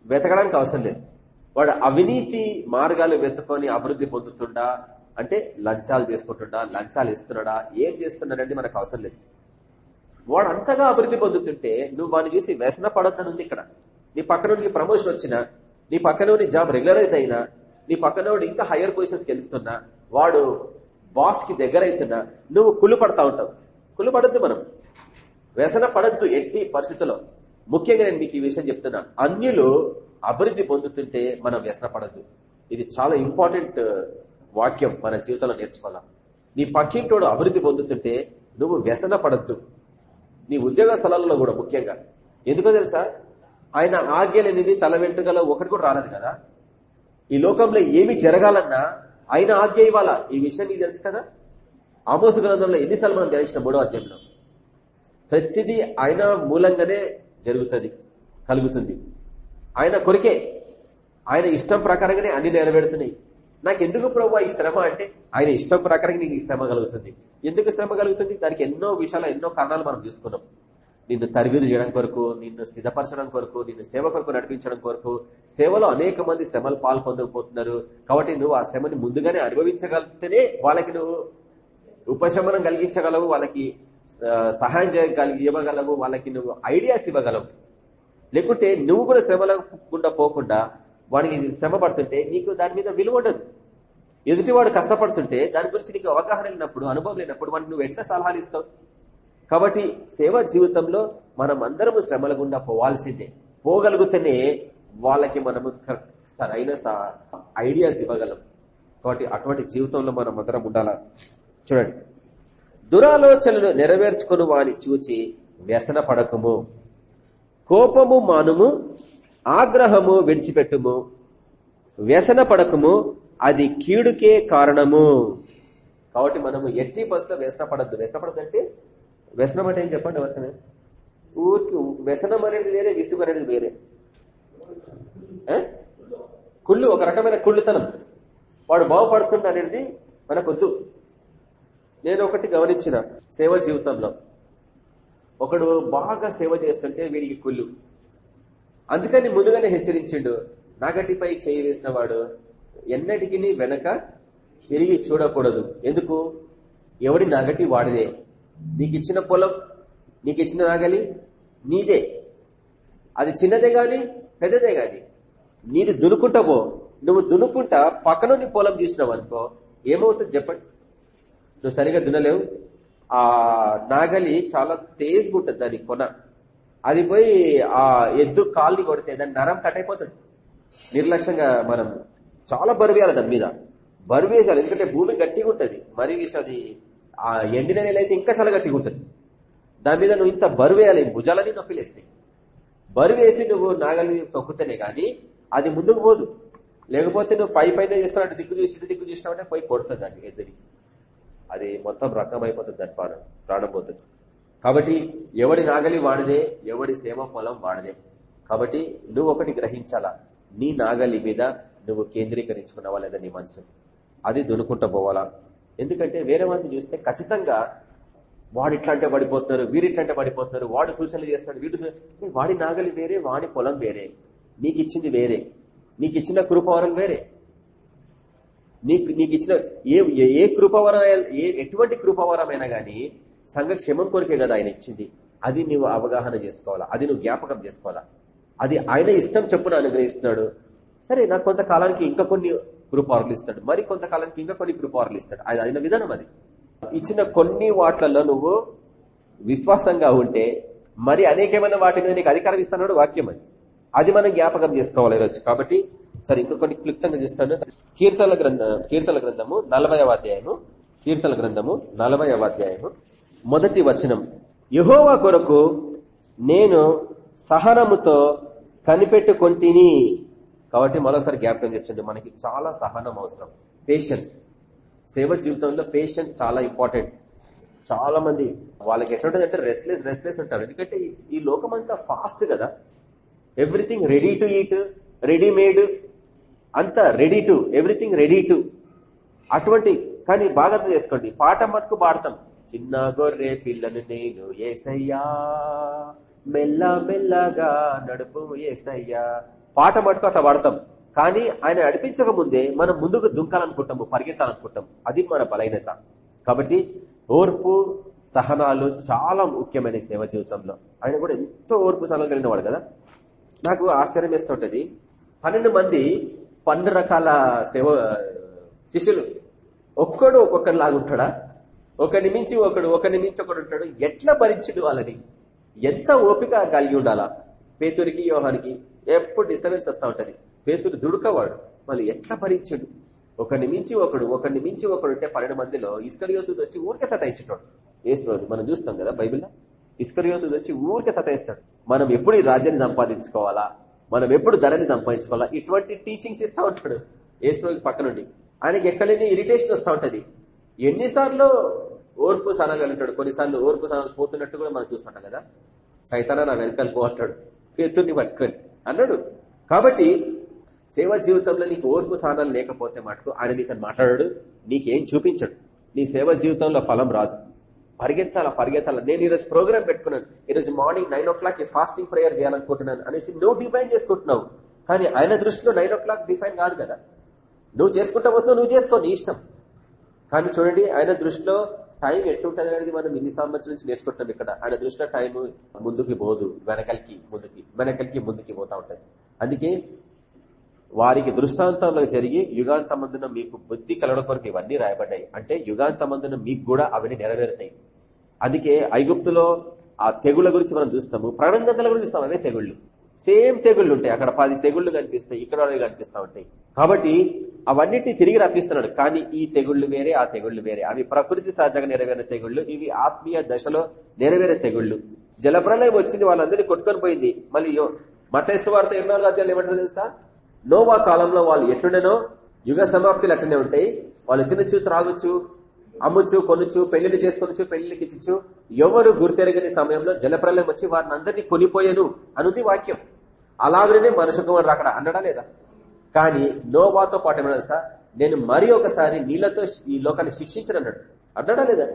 వెతకడానికి అవసరం లేదు. వాడు అవినీతి మార్గాలు వెతుకొని అభివృద్ధి పొందుతుండా? అంటే లంచాలు తీసుకుంటుండా లంచాలు ఇస్తున్నాడా? ఏం చేస్తున్నాడంటే మనకు అవసరం లేదు. వాడు అంతగా అభివృద్ధి పొందుతుంటే నువ్వు వాడిని చూసి వ్యసన పడొద్దని ఇక్కడ. నీ పక్కనోడికి ప్రమోషన్ వచ్చినా నీ పక్కనోడి జాబ్ రెగ్యులరైజ్ అయినా నీ పక్కనోడు ఇంకా హైయర్ పొజిషన్స్కి వెళ్తున్నా వాడు బాస్కి దగ్గర అవుతున్నా నువ్వు కుళ్ళు పడతా ఉంటావు. కుళ్ళు పడద్దు మనం. వ్యసన పడద్దు ఎట్టి పరిస్థితుల్లో. ముఖ్యంగా నేను మీకు ఈ విషయం చెప్తున్నా. అన్యులు అభివృద్ధి పొందుతుంటే మనం వ్యసన పడద్దు ఇది చాలా ఇంపార్టెంట్ వాక్యం మన జీవితంలో నేర్చుకోవాలా. నీ పక్కింటోడు అభివృద్ధి పొందుతుంటే నువ్వు వ్యసన పడద్దు నీ ఉద్యోగ స్థలాలలో కూడా ముఖ్యంగా. ఎందుకో తెలుసా? ఆయన ఆజ్ఞలనేది తల వెంట్రుకలో ఒకటి కూడా రాలేదు కదా. ఈ లోకంలో ఏమి జరగాలన్నా ఆయన ఆజ్ఞ ఇవ్వాలా? ఈ విషయం నీకు తెలుసు కదా? ఆమోసు గ్రంథంలో ఎన్నిసార్లు మనం ధ్యానించిన? మూడో అధ్యాయంలో. ప్రతిదీ ఆయన మూలంగానే జరుగుతుంది కలుగుతుంది. ఆయన కొరికే. ఆయన ఇష్టం ప్రకారంగానే అన్ని నెరవేరుతున్నాయి. నాకు ఎందుకు ప్రభు ఈ శ్రమ అంటే? ఆయన ఇష్టం ప్రకారంగా నీకు ఈ శ్రమ కలుగుతుంది. ఎందుకు శ్రమ కలుగుతుంది? దానికి ఎన్నో విషయాలు ఎన్నో కారణాలు మనం తీసుకున్నాం నిన్ను తరబిదు చేయడం కొరకు నిన్ను సిద్ధపరచడం కొరకు నిన్ను సేవ కొరకు నడిపించడం కొరకు సేవలో అనేక మంది శ్రమలు పాల్పొందకపోతున్నారు. కాబట్టి నువ్వు ఆ శ్రమని ముందుగానే అనుభవించగలిగితేనే వాళ్ళకి నువ్వు ఉపశమనం కలిగించగలవు వాళ్ళకి సహాయం చేయగలిగి ఇవ్వగలవు వాళ్ళకి నువ్వు ఐడియాస్ ఇవ్వగలవు. లేకుంటే నువ్వు కూడా శ్రమల గుండా పోకుండా వాడికి శ్రమ పడుతుంటే నీకు దాని మీద విలువ ఉండదు. ఎదుటివాడు కష్టపడుతుంటే దాని గురించి నీకు అవగాహన లేనప్పుడు అనుభవం లేనప్పుడు వాడికి నువ్వు ఎట్లా సలహాలు ఇస్తావు? కాబట్టి సేవా జీవితంలో మనం అందరము శ్రమల గుండా పోవాల్సిందే. పోగలిగితేనే వాళ్ళకి మనము సరైన ఐడియాస్ ఇవ్వగలం. కాబట్టి అటువంటి జీవితంలో మనం అందరం ఉండాలా? చూడండి. దురాలోచనలు నెరవేర్చుకుని వాని చూచి వ్యసన పడకము. కోపము మానుము ఆగ్రహము విడిచిపెట్టుము వ్యసన పడకము అది కీడుకే కారణము. కాబట్టి మనము ఎట్టి బస్సులో వ్యసన పడద్దు. వ్యసన పడద్దంటే వ్యసనం అంటే ఏం చెప్పండి ఎవరికైనా? ఊరికి వ్యసనం అనేది వేరే విసుగు అనేది వేరే. కుళ్ళు ఒక రకమైన కుళ్ళుతనం. వాడు బాగుపడుతుంది అనేది మనకొద్దు. నేను ఒకటి గమనించిన సేవ జీవితంలో. ఒకడు బాగా సేవ చేస్తుంటే వీడికి కుళ్ళు. అందుకని ముందుగానే హెచ్చరించిండు నాగటిపై చేయి వేసిన వాడు ఎన్నటికి వెనక తిరిగి చూడకూడదు. ఎందుకు? ఎవడి నగటి వాడిదే. నీకు ఇచ్చిన పొలం నీకు ఇచ్చిన నాగలి నీదే. అది చిన్నదే గాని పెద్దదే గాని. నీది దునుకుంటావో నువ్వు దునుకుంటా పక్కన నీ పొలం తీసినావు అనుకో ఏమవుతుంది చెప్పండి? నువ్వు సరిగా దున్నలేవు? ఆ నాగలి చాలా తేజ్గా ఉంటుంది దాని కొన. అది పోయి ఆ ఎద్దు కాల్ని కొడితే దాని నరం కట్ అయిపోతుంది. నిర్లక్ష్యంగా మనం చాలా బరువేయాలి దాని మీద. బరువేసాలి ఎందుకంటే భూమి గట్టిగా ఉంటుంది మరి విషయం అది ఆ ఎండిన నేల అయితే ఇంకా చాలా గట్టిగా ఉంటుంది దాని మీద నువ్వు ఇంత బరువు వేయాలి భుజాలని నొప్పిలేస్తాయి బరువు వేసి నువ్వు నాగలి తొక్కుతేనే కానీ అది ముందుకు పోదు. లేకపోతే నువ్వు పై పైన చేసుకున్నట్టు దిక్కు చూసి ఇటు దిక్కు చూసినావంటే పోయి కొడుతుంది దాన్ని ఎద్దుని. అది మొత్తం రకం అయిపోతుంది దాని ప్రాణం ప్రాణం పోతుంది కాబట్టి ఎవడి నాగలి వాడిదే ఎవడి సేమ పొలం వాడిదే. కాబట్టి నువ్వు ఒకటి గ్రహించాలా నీ నాగలి మీద నువ్వు కేంద్రీకరించుకున్నావా లేదా నీ మనసు? అది దునుకుంటూ పోవాలా? ఎందుకంటే వేరే వాళ్ళని చూస్తే ఖచ్చితంగా వాడు ఇట్లాంటే పడిపోతున్నారు వీరు ఇట్లాంటే పడిపోతున్నారు వాడు సూచనలు చేస్తాడు వీడు వాడి నాగలి వేరే వాడి పొలం వేరే. నీకు ఇచ్చింది వేరే. నీకు ఇచ్చిన కృపవరం వేరే. నీకు నీకు ఇచ్చిన ఏ ఏ కృపవరం ఏ ఎటువంటి కృపవరమైనా గానీ సంఘక్షేమం కొరికే కదా ఆయన ఇచ్చింది. అది నువ్వు అవగాహన చేసుకోవాలా? అది నువ్వు జ్ఞాపకం చేసుకోవాలా? అది ఆయన ఇష్టం చెప్పున అనుగ్రహిస్తున్నాడు. సరే నాకు కొంతకాలానికి ఇంకా కొన్ని కృపారులు ఇస్తాడు. మరి కొంతకాలానికి ఇంకా కొన్ని కృపారులు ఇస్తాడు. అది ఆయన విధానం అది. ఇచ్చిన కొన్ని వాట్లలో నువ్వు విశ్వాసంగా ఉంటే మరి అనేకమైన వాటి మీద నీకు అధికారం ఇస్తున్నాడు వాక్యం అది. అది మనం జ్ఞాపకం చేసుకోవాలి ఈరోజు. కాబట్టి సరే ఇంకా కొన్ని క్లుప్తంగా చూస్తాను. కీర్తన గ్రంథ కీర్తన గ్రంథము నలభై అధ్యాయము కీర్తన గ్రంథము నలభై అధ్యాయము. మొదటి వచనం. యహోవా కొరకు నేను సహనముతో కనిపెట్టుకొంటిని. కాబట్టి మరోసారి జ్ఞాపకం చేస్తుండే మనకి చాలా సహనం అవసరం. పేషెన్స్ సేవ జీవితంలో పేషెన్స్ చాలా ఇంపార్టెంట్ చాలా మంది వాళ్ళకి ఎట్లుంటుంది అంటే రెస్ట్లెస్ రెస్ట్లెస్ ఉంటారు. ఎందుకంటే ఈ లోకం అంతా ఫాస్ట్ కదా. Everything ready to eat readymade అంత ready to everything ready to అటువంటి కానీ బాగా చేసుకోండి. పాట మటుకు పాడతాం చిన్న గొర్రె పిల్లను నేను ఏసయ్యా మెల్ల మెల్లగా నడుపు ఏసయ్యా. పాట మటుకు అట్లా పాడతాం కానీ ఆయన నడిపించక ముందే మనం ముందుకు దుంకాలనుకుంటాము పరిగెత్తాలనుకుంటాం. అది మన బలహీనత. కాబట్టి ఓర్పు సహనాలు చాలా ముఖ్యమైన సేవ జీవితంలో. ఆయన కూడా ఎంతో ఓర్పు సహనం కలిగిన వాడు కదా. నాకు ఆశ్చర్యం వేస్తుంటది పన్నెండు మంది పన్నెండు రకాల సేవ శిష్యులు. ఒక్కడు ఒక్కొక్కరిలాగా ఉంటాడా? ఒకరిని మించి ఒకడు ఒకరిని మించి ఒకడు ఉంటాడు. ఎట్లా భరించుడు వాళ్ళని? ఎంత ఓపిక కలిగి ఉండాలా? పేతురికి యోహానికి ఎప్పుడు డిస్టర్బెన్స్ వస్తూ ఉంటుంది. పేతుడు దుడుకవాడు. మళ్ళీ ఎట్లా భరించడు? ఒకరిని మించి ఒకడు ఒకరిని మించి ఒకడు ఉంటే పన్నెండు మందిలో ఇస్కరియోతు వచ్చి ఊరికే సతాయించటాడు. వేసుకోడు మనం చూస్తాం కదా బైబిల్లో. ఇస్కరియోతు వచ్చి ఊరికే సతాయిస్తాడు. మనం ఎప్పుడు ఈ రాజ్యాన్ని సంపాదించుకోవాలా? మనం ఎప్పుడు ధరని సంపాదించుకోవాలా? ఇటువంటి టీచింగ్స్ ఇస్తూ ఉంటాడు. ఏసుకి పక్క నుండి ఆయనకి ఎక్కడైనా ఇరిటేషన్ వస్తూ ఉంటుంది. ఎన్నిసార్లు ఓర్పు సనగలుగుతాడు కొన్నిసార్లు ఓర్పు సనాలు పోతున్నట్టు కూడా మనం చూస్తుంటాం కదా. సైతాన నా వెనకాల పోతాడు పేతుర్ని పట్టుకొని. అన్నాడు. కాబట్టి సేవ జీవితంలో నీకు ఓర్పు సాధనలు లేకపోతే మటుకు ఆయన నీకు మాట్లాడాడు. నీకేం చూపించడు. నీ సేవ జీవితంలో ఫలం రాదు. పరిగెత్తాలా పరిగెత్తాలా? నేను ఈరోజు ప్రోగ్రామ్ పెట్టుకున్నాను. ఈరోజు morning nine o'clock fasting prayer చేయాలనుకుంటున్నాను అనేసి నువ్వు డిఫైన్ చేసుకుంటున్నావు. కానీ ఆయన దృష్టిలో నైన్ ఓ క్లాక్ డిఫైన్ కాదు కదా. నువ్వు చేసుకుంటా పోతున్నావు నువ్వు చేసుకో నీ ఇష్టం. కానీ చూడండి ఆయన దృష్టిలో టైం ఎట్లుంటది అనేది మనం ఇన్ని సంవత్సరం నుంచి నేర్చుకుంటాం ఇక్కడ. ఆయన దృష్టిలో టైం ముందుకి పోదు వెనకలికి ముందుకి వెనకలికి ముందుకి పోతా ఉంటది. అందుకే వారికి దృష్టాంతంలో జరిగి యుగాంతమందున మీకు బుద్ధి కలవడం కొరకు ఇవన్నీ రాయబడ్డాయి. అంటే యుగాంతమందున మీకు కూడా అవన్నీ నెరవేరుతాయి. అందుకే ఐగుప్తులో ఆ తెగుళ్ళ గురించి మనం చూస్తాము. ప్రాణంగంతల గురించి చూస్తాం. అవే తెగుళ్ళు. సేమ్ తెగుళ్ళు ఉంటాయి. అక్కడ పది తెగుళ్ళు కనిపిస్తాయి. ఇక్కడ కనిపిస్తా ఉంటాయి. కాబట్టి అవన్నిటిని తిరిగి రప్పిస్తున్నాడు. కానీ ఈ తెగుళ్ళు వేరే ఆ తెగుళ్ళు వేరే. అవి ప్రకృతి సహజంగా నెరవేరిన తెగుళ్ళు. ఇవి ఆత్మీయ దశలో నెరవేరే తెగుళ్ళు. జలప్రలయం వచ్చింది. వాళ్ళందరినీ కొట్టుకొని పోయింది. మళ్ళీ మతేశ్వార్త ఎన్నో రాజ్యాలు ఏమంటారు తెలుసా? నోవా కాలంలో వాళ్ళు ఎట్లుండేనో? యుగ సమాప్తిలు అట్లనే ఉంటాయి. వాళ్ళు తినచ్చు త్రాగొచ్చు. అమ్ముచ్చు కొనుచ్చు పెళ్ళిని చేసుకొనొచ్చు పెళ్ళికి ఇచ్చు ఎవరు గుర్తెరగని సమయంలో జలప్రలయం వచ్చి వారిని అందరినీ కొనిపోయాను అనుంది వాక్యం. అలాగనే మనుషు కుమారుడు అక్కడ అన్నడా లేదా? కానీ నోవాతో పాటు ఏమన్నా సార్ నేను మరి ఒకసారి నీళ్ళతో ఈ లోకాన్ని శిక్షించనన్నాడు. అన్నాడా లేదా?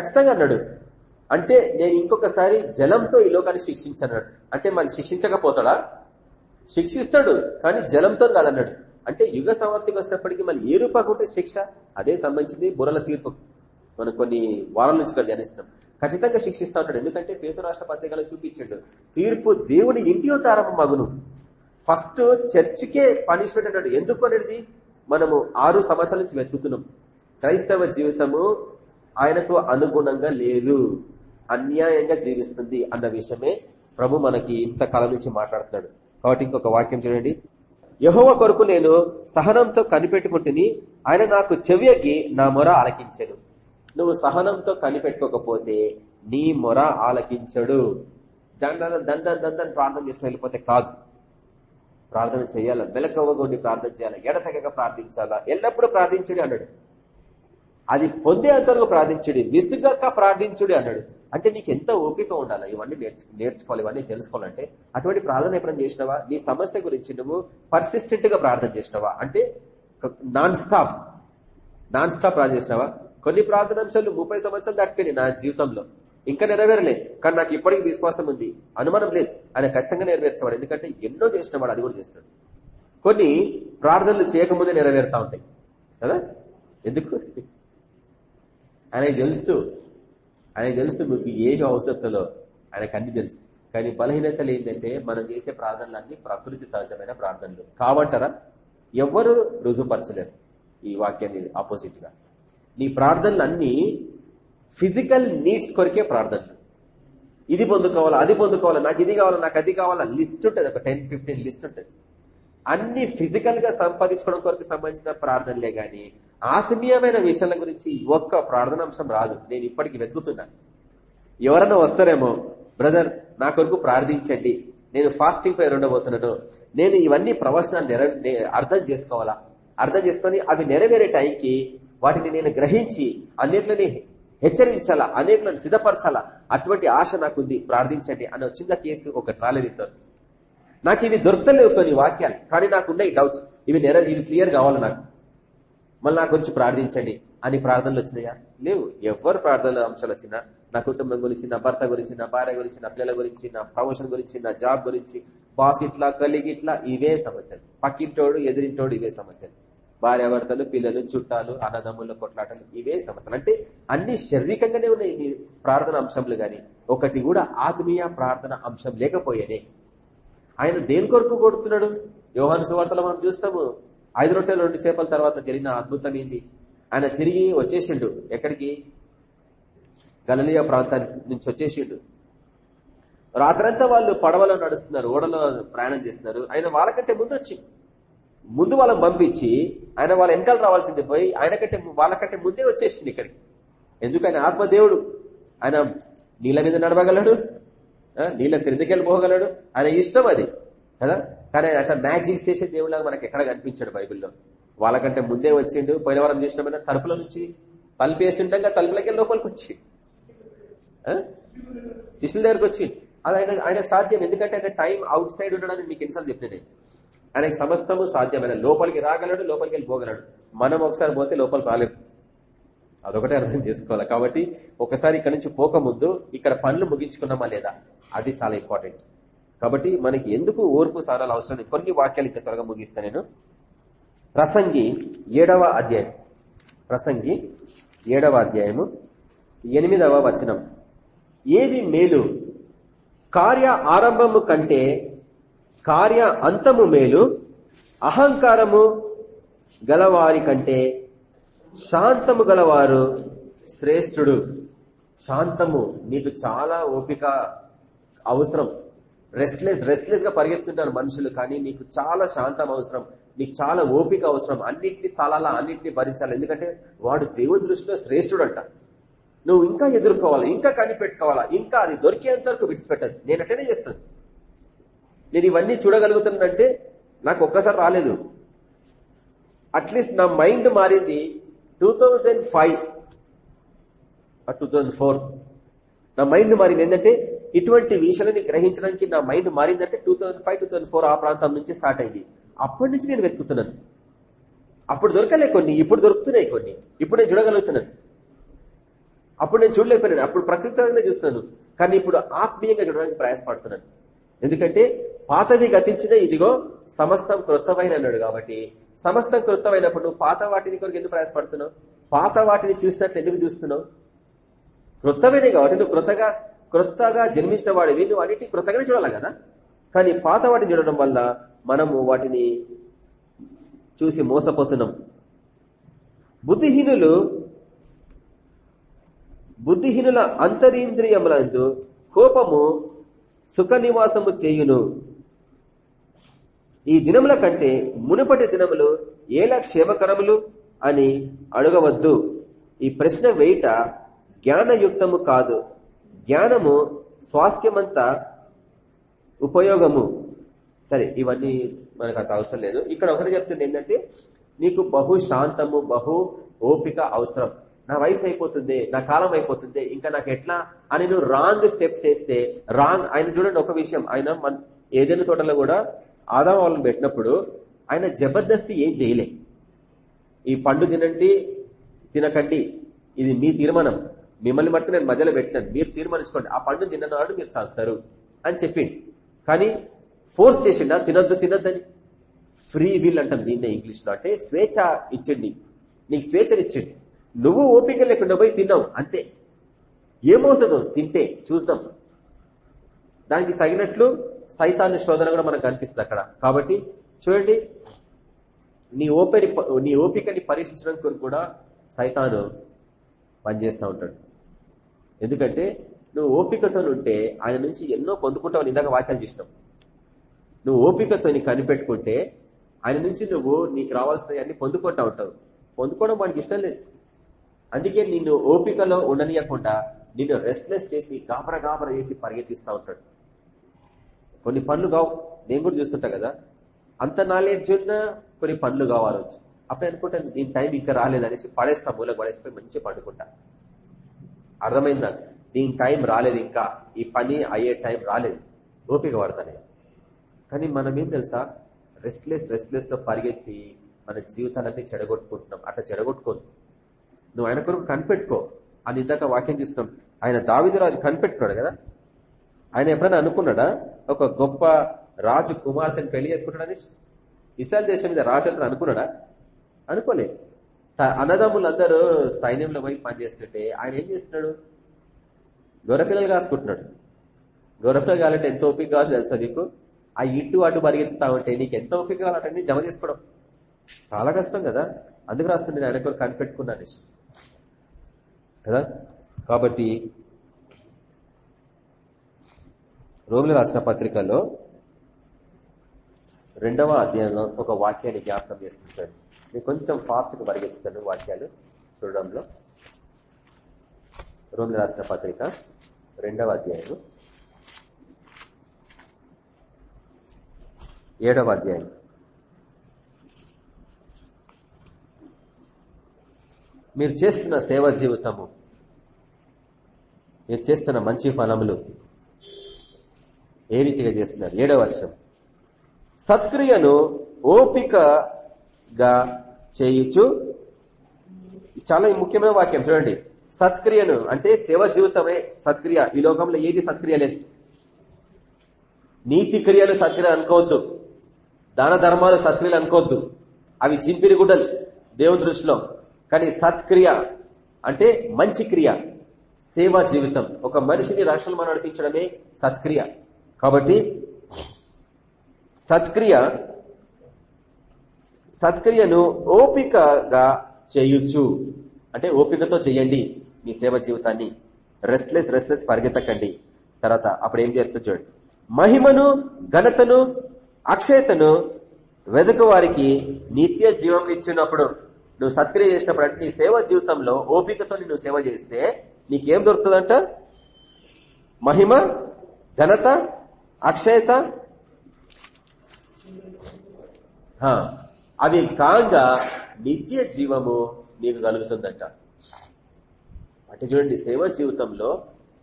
ఖచ్చితంగా అన్నాడు. అంటే నేను ఇంకొకసారి జలంతో ఈ లోకాన్ని శిక్షించన్నాడు అంటే మళ్ళీ శిక్షించకపోతాడా? శిక్షిస్తాడు కానీ జలంతో కాదన్నాడు. అంటే యుగ సమాప్తికి వచ్చినప్పటికీ మళ్ళీ ఏ రూపాకుంటే శిక్ష? అదే సంబంధించింది బుర్రల తీర్పు మనం కొన్ని వారాల నుంచి కూడా ధ్యానిస్తున్నాం. ఖచ్చితంగా శిక్షిస్తా ఉంటాడు. ఎందుకంటే పేద రాష్ట్ర పత్రికలో చూపించాడు తీర్పు దేవుని ఇంటి తారమ్మ మగును. ఫస్ట్ చర్చికే పనిష్మెంట్ అన్నాడు ఎందుకు అనేది మనము ఆరు సంవత్సరాల నుంచి వెతుకుతున్నాం. క్రైస్తవ జీవితము ఆయనకు అనుగుణంగా లేదు. అన్యాయంగా జీవిస్తుంది అన్న విషయమే ప్రభు మనకి ఇంతకాలం నుంచి మాట్లాడుతున్నాడు. కాబట్టి ఇంకొక వాక్యం చూడండి. యహోవ కొరకు నేను సహనంతో కనిపెట్టుకుంటుని ఆయన నాకు చెవియగి నా మొర ఆలకించడు నువ్వు సహనంతో కనిపెట్టుకోకపోతే నీ మొర ఆలకించడు. దండన దండ దండని ప్రార్థన చేసుకుని వెళ్ళిపోతే కాదు. ప్రార్థన చేయాలా? వెలకవ్వగొండి ప్రార్థన చేయాలా? ఎడతెగక ప్రార్థించాలా? ఎల్లప్పుడూ ప్రార్థించుడి అన్నాడు. అది పొందే అంతరకు ప్రార్థించుడి. విసుగక ప్రార్థించుడి అన్నాడు. అంటే నీకు ఎంత ఓపిక ఉండాలి? ఇవన్నీ నేర్చుకోవాలి ఇవన్నీ తెలుసుకోవాలంటే అటువంటి ప్రార్థన ఎప్పుడైనా చేసినావా? నీ సమస్య గురించి నువ్వు పర్సిస్టెంట్గా ప్రార్థన చేసినావా? అంటే నాన్ స్టాప్ నాన్ స్టాప్ ప్రార్థన చేసినావా? కొన్ని ప్రార్థనాంశాలు ముప్పై సంవత్సరాలు దాటిపోయినాయి నా జీవితంలో. ఇంకా నెరవేరలేదు కానీ నాకు ఇప్పటికీ విశ్వాసం ఉంది. అనుమానం లేదు. ఆయన ఖచ్చితంగా నెరవేర్చేవాడు. ఎందుకంటే ఎన్నో చేసిన వాడు అది కూడా చేస్తాడు. కొన్ని ప్రార్థనలు చేయకముందే నెరవేరుతా ఉంటాయి. కదా? ఎందుకు? ఆయన తెలుసు. ఆయన తెలుసు మీకు ఏమి అవసరతలో. ఆయనకు అన్ని తెలుసు. కానీ బలహీనతలు ఏంటంటే మనం చేసే ప్రార్థనలన్నీ ప్రకృతి సహజమైన ప్రార్థనలు. కావంటారా? ఎవ్వరు రుజుపరచలేరు ఈ వాక్యాన్ని ఆపోజిట్గా నీ ప్రార్థనలన్నీ ఫిజికల్ నీడ్స్ కొరికే ప్రార్థనలు. ఇది పొందుకోవాలా? అది పొందుకోవాలా? నాకు ఇది కావాలా? నాకు అది కావాలా? లిస్ట్ ఉంటుంది. ఒక టెన్ ఫిఫ్టీన్ లిస్ట్ ఉంటుంది. అన్ని ఫిజికల్గా సంపాదించుకోవడం కొరకు సంబంధించిన ప్రార్థనలే గాని ఆత్మీయమైన విషయాల గురించి ఒక్క ప్రార్థనాంశం రాదు. నేను ఇప్పటికి వెతుకుతున్నా. ఎవరన్నా వస్తారేమో బ్రదర్ నా కొరకు ప్రార్థించండి. నేను ఫాస్టింగ్ పై ఉండబోతున్నాను నేను ఇవన్నీ ప్రవచనాలు అర్థం చేసుకోవాలా? అర్థం చేసుకుని అవి నెరవేరే టైంకి వాటిని నేను గ్రహించి అన్నిట్లని హెచ్చరించాలా? అనేకులను సిద్ధపరచాలా? అటువంటి ఆశ నాకుంది. ప్రార్థించండి అని వచ్చిందా కేసు ఒకటి రాలేదు నాకు ఇవి దొరకలేవు కొన్ని వాక్యాలు. కానీ నాకు ఉన్నాయి డౌట్స్ ఇవి నెర ఇవి క్లియర్ కావాలి నాకు. మళ్ళీ నా గురించి ప్రార్థించండి. అని ప్రార్థనలు వచ్చినాయా? లేవు. ఎవరు ప్రార్థనల అంశాలు వచ్చినా? నా కుటుంబం గురించి నా భర్త గురించి నా భార్య గురించి నా పిల్లల గురించి నా ప్రమోషన్ గురించి నా జాబ్ గురించి బాస్ ఇట్లా కలిగి ఇట్లా ఇవే సమస్యలు. పక్కింటోడు ఎదిరింటోడు ఇవే సమస్యలు. భార్యాభర్తలు పిల్లలు చుట్టాలు అన్నదమ్ములు కొట్లాటలు ఇవే సమస్యలు. అంటే అన్ని శారీరకంగానే ఉన్నాయి ప్రార్థన అంశంలు గాని. ఒకటి కూడా ఆత్మీయ ప్రార్థన అంశం లేకపోయేనే. ఆయన దేని కొరకు కొడుతున్నాడు? యోహాను సువార్తలో మనం చూస్తాము. ఐదు రొట్టెలు రెండు చేపల తర్వాత జరిగిన అద్భుతం ఏంది ఆయన తిరిగి వచ్చేసిండు. ఎక్కడికి? గలలియా ప్రాంతానికి నుంచి వచ్చేసిండు. రాత్రంతా వాళ్ళు పడవలో నడుస్తున్నారు. ఓడలో ప్రయాణం చేస్తున్నారు. ఆయన వాళ్ళకంటే ముందు వచ్చి ముందు వాళ్ళని పంపించి ఆయన వాళ్ళ వెనకాల రావాల్సింది పోయి ఆయన కంటే వాళ్ళకంటే ముందే వచ్చేసింది ఇక్కడికి. ఎందుకు ఆయన ఆత్మదేవుడు ఆయన నీళ్ళ మీద నడవగలడు? నీళ్ళ క్రిందికి వెళ్ళిపోగలడు? ఆయన ఇష్టం అది. కదా? కానీ అట్లా మ్యాజిక్ చేసే దేవుళ్ళగా మనకి ఎక్కడ కనిపించాడు బైబిల్లో? వాళ్ళకంటే ముందే వచ్చిండు పోయిన వారం చూసినామైనా తలుపుల నుంచి తలుపు వేస్తుండగా తలుపులకి లోపలికి వచ్చి. శిష్యుల దగ్గరకు వచ్చి. అది ఆయన ఆయనకు సాధ్యం. ఎందుకంటే ఆయన టైం అవుట్ సైడ్ ఉండడానికి మీకు ఎన్నిసార్లు చెప్పినది ఆయనకు సమస్తము సాధ్యమైన లోపలికి రాగలడు లోపలికి వెళ్ళి పోగలడు మనం ఒకసారి పోతే లోపలికి రాలేము అదొకటే అర్థం చేసుకోవాలి. కాబట్టి ఒకసారి ఇక్కడ నుంచి పోకముందు ఇక్కడ పనులు ముగించుకున్నామా లేదా? అది చాలా ఇంపార్టెంట్ కాబట్టి మనకి ఎందుకు ఓర్పు సారాలు అవసరం? కొన్ని వాక్యాలు ఇంకా త్వరగా ముగిస్తా నేను. ప్రసంగి ఏడవ అధ్యాయం. ప్రసంగి ఏడవ అధ్యాయము ఎనిమిదవ వచనం. ఏది మేలు? కార్య ఆరంభము కంటే కార్య అంతము మేలు అహంకారము గలవారి కంటే శాంతము గలవారు శ్రేష్ఠుడు. శాంతము నీకు చాలా ఓపిక అవసరం. రెస్ట్లెస్ రెస్ట్లెస్గా పరిగెత్తుంటారు మనుషులు కానీ నీకు చాలా శాంతం అవసరం. నీకు చాలా ఓపిక అవసరం. అన్నింటినీ తలాలా అన్నింటినీ భరించాలి. ఎందుకంటే వాడు దేవుని దృష్టిలో శ్రేష్ఠుడు అంట నువ్వు ఇంకా ఎదుర్కోవాలా ఇంకా కనిపెట్టుకోవాలా ఇంకా అది దొరికేంత వరకు విడిచిపెట్టదు. నేను అట్లనే చేస్తాను. నేను ఇవన్నీ చూడగలుగుతానంటే నాకు ఒక్కసారి రాలేదు. అట్లీస్ట్ నా మైండ్ మారింది two thousand five two thousand four నా మైండ్ మారింది. ఏంటంటే ఇటువంటి విషయాలని గ్రహించడానికి నా mind మారిందంటే two thousand five two thousand four ఆ ప్రాంతం నుంచి స్టార్ట్ అయింది. అప్పటి నుంచి నేను వెతుకుతున్నాను. అప్పుడు దొరకలే కొన్ని ఇప్పుడు దొరుకుతున్నాయి కొన్ని. ఇప్పుడు నేను చూడగలుగుతున్నాను. అప్పుడు నేను చూడలేకపోయాను అప్పుడు ప్రకృతిగా చూస్తున్నాను. కానీ ఇప్పుడు ఆత్మీయంగా చూడడానికి ప్రయాసపడుతున్నాను. ఎందుకంటే పాతవి గతించిన ఇదిగో సమస్తం కృతమైన అన్నాడు కాబట్టి సమస్తం కృతమైనప్పుడు నువ్వు పాత వాటిని కొరకు ఎందుకు ప్రయాసపడుతున్నావు? పాత వాటిని చూసినట్లు ఎందుకు చూస్తున్నావు? కృతమైనవి కాబట్టి నువ్వు కృతగా క్రొత్తగా జన్మించిన వాడివి నువ్వు అన్నిటి క్రొత్తగానే చూడాలి కదా. కానీ పాత వాటిని చూడడం వల్ల మనము వాటిని చూసి మోసపోతున్నాం. బుద్ధిహీనులు బుద్ధిహీనుల అంతరీంద్రియములందు కోపము సుఖ నివాసము చేయును. ఈ దినముల కంటే మునుపటి దినములు ఏలా క్షేమకరములు అని అడగవద్దు. ఈ ప్రశ్న వేయట జ్ఞానయుక్తము కాదు. జ్ఞానము స్వాస్థ్యమంతా ఉపయోగము. సరే ఇవన్నీ మనకు అంత అవసరం లేదు. ఇక్కడ ఒకటి చెప్తుంది ఏంటంటే నీకు బహు శాంతము బహు ఓపిక అవసరం. నా వయసు అయిపోతుంది నా కాలం అయిపోతుంది ఇంకా నాకు ఎట్లా అని నువ్వు రాంగ్ స్టెప్స్ వేస్తే రాంగ్ ఆయన చూడండి ఒక విషయం. ఆయన మన ఏదైనా తోటలో కూడా ఆదాం వాళ్ళని పెట్టినప్పుడు ఆయన జబర్దస్తి ఏం చేయలే. ఈ పండు తినండి తినకండి. ఇది మీ తీర్మానం. మిమ్మల్ని మట్టుకు నేను మధ్యలో పెట్టినాను. మీరు తీర్మానించుకోండి. ఆ పండు తిన్ననాడు మీరు చదువుతారు అని చెప్పిండు. కానీ ఫోర్స్ చేసిండా తినద్దు తినద్దని. ఫ్రీ విల్ అంటాం దీన్నే ఇంగ్లీష్లో అంటే స్వేచ్ఛ ఇచ్చిండి. నీకు స్వేచ్ఛనిచ్చిండి నువ్వు ఓపిక లేకుండా పోయి తిన్నావు. అంతే. ఏమవుతుందో తింటే చూద్దాం. దానికి తగినట్లు సైతాన్ని శోధన కూడా మనకు కనిపిస్తుంది అక్కడ. కాబట్టి చూడండి నీ ఓపిక నీ ఓపికని పరీక్షించడం కూడా సైతాను పనిచేస్తూ ఉంటాడు. ఎందుకంటే నువ్వు ఓపికతో ఉంటే ఆయన నుంచి ఎన్నో పొందుకుంటావు ఇందాక వాక్యం చేసినావు నువ్వు ఓపికతో నీ కనిపెట్టుకుంటే ఆయన నుంచి నువ్వు నీకు రావాల్సినవి అన్ని పొందుకుంటా ఉంటావు. పొందుకోవడం వాడికి ఇష్టం లేదు. అందుకే నిన్ను ఓపికలో ఉండనీయకుండా నిన్ను రెస్ట్లెస్ చేసి గాబర గాబర చేసి పరిగెత్తిస్తూ ఉంటాడు. కొన్ని పనులు కావు. నేను కూడా చూస్తుంటా కదా. అంత నాలెడ్జ్ ఉన్నా కొన్ని పనులు కావాలి అప్పుడు అనుకుంటాను దీని టైం ఇంకా రాలేదనేసి పడేస్తా మూలకు పడేస్తే మంచి పండుకుంటా. అర్థమైందా? దీని టైం రాలేదు ఇంకా. ఈ పని అయ్యే టైం రాలేదు. ఓపిక పడతానే కానీ మనం ఏం తెలుసా? రెస్ట్లెస్ రెస్ట్లెస్లో పరిగెత్తి మన జీవితాలన్నీ చెడగొట్టుకుంటున్నాం. అట్లా చెడగొట్టుకోదు నువ్వు ఆయన కొరకు కనిపెట్టుకో. అని ఇందాక వాక్యం చూస్తున్నాం. ఆయన దావిదరాజు కనిపెట్టుకున్నాడు కదా? ఆయన ఎప్పుడైనా అనుకున్నాడా? ఒక గొప్ప రాజు కుమార్తెను పెళ్ళి చేసుకుంటాడని? ఇస్రాయల్ దేశం మీద రాజు అతను అనుకున్నాడా? అనుకోలేదు. అన్నదమ్ములందరూ సైన్యంలో పోయి పనిచేస్తుంటే ఆయన ఏం చేస్తున్నాడు? గొర్రెపిల్లలు కాసుకుంటున్నాడు. గొర్రెపిల్లలు కావాలంటే ఎంత ఓపిక కాదు తెలుసా నీకు? ఆ ఇటు అటు పరిగెత్తుతా ఉంటే నీకు ఎంత ఓపిక కావాలంటే జమ చేసుకోవడం. చాలా కష్టం కదా? అందుకు రాస్తుంది ఆయన కొరకు కనిపెట్టుకున్నాను కదా? కాబట్టి రోమిల రాసిన పత్రికలో రెండవ అధ్యాయంలో ఒక వాక్యాన్ని జ్ఞాపకం చేస్తుంటాడు నేను కొంచెం ఫాస్ట్గా పరిగెత్తుతాను వాక్యాలు చూడడంలో రోమిల రాసిన పత్రిక రెండవ అధ్యాయం ఏడవ అధ్యాయం. మీరు చేస్తున్న సేవ జీవితము మీరు చేస్తున్న మంచి ఫలములు ఏ రీతిగా చేస్తున్నారు? ఏడవ వర్షం సత్క్రియను ఓపికగా చేయుచు. చాలా ముఖ్యమైన వాక్యం చూడండి. సత్క్రియను అంటే సేవ జీవితమే సత్క్రియ. ఈ లోకంలో ఏది సత్క్రియ లేదు. నీతి క్రియలు సత్క్రియ అనుకోవద్దు. దాన ధర్మాలు సత్క్రియలు అనుకోవద్దు. అవి చింపిరి గుడ్డలు దేవుని దృష్టిలో. కానీ సత్క్రియ అంటే మంచి క్రియ. సేవా జీవితం. ఒక మనిషిని రక్షణ మనం నడిపించడమే సత్క్రియ. కాబట్టి సత్క్రియ సత్క్రియను ఓపికగా చేయొచ్చు అంటే ఓపికతో చేయండి మీ సేవ జీవితాన్ని. రెస్ట్లెస్ రెస్ట్లెస్ పరిగెత్తకండి. తర్వాత అప్పుడు ఏం చేస్తూ చూడండి మహిమను ఘనతను అక్షయతను వెదక వారికి నిత్య జీవం ఇచ్చినప్పుడు నువ్వు సత్క్రియ చేసినప్పుడు అంటే నీ సేవ జీవితంలో ఓపికతో నువ్వు సేవ చేస్తే నీకేం దొరుకుతుందంట? మహిమ ఘనత అక్షయత అవి కాంగా నిత్య జీవము నీకు కలుగుతుందంట. అంటే చూడండి సేవ జీవితంలో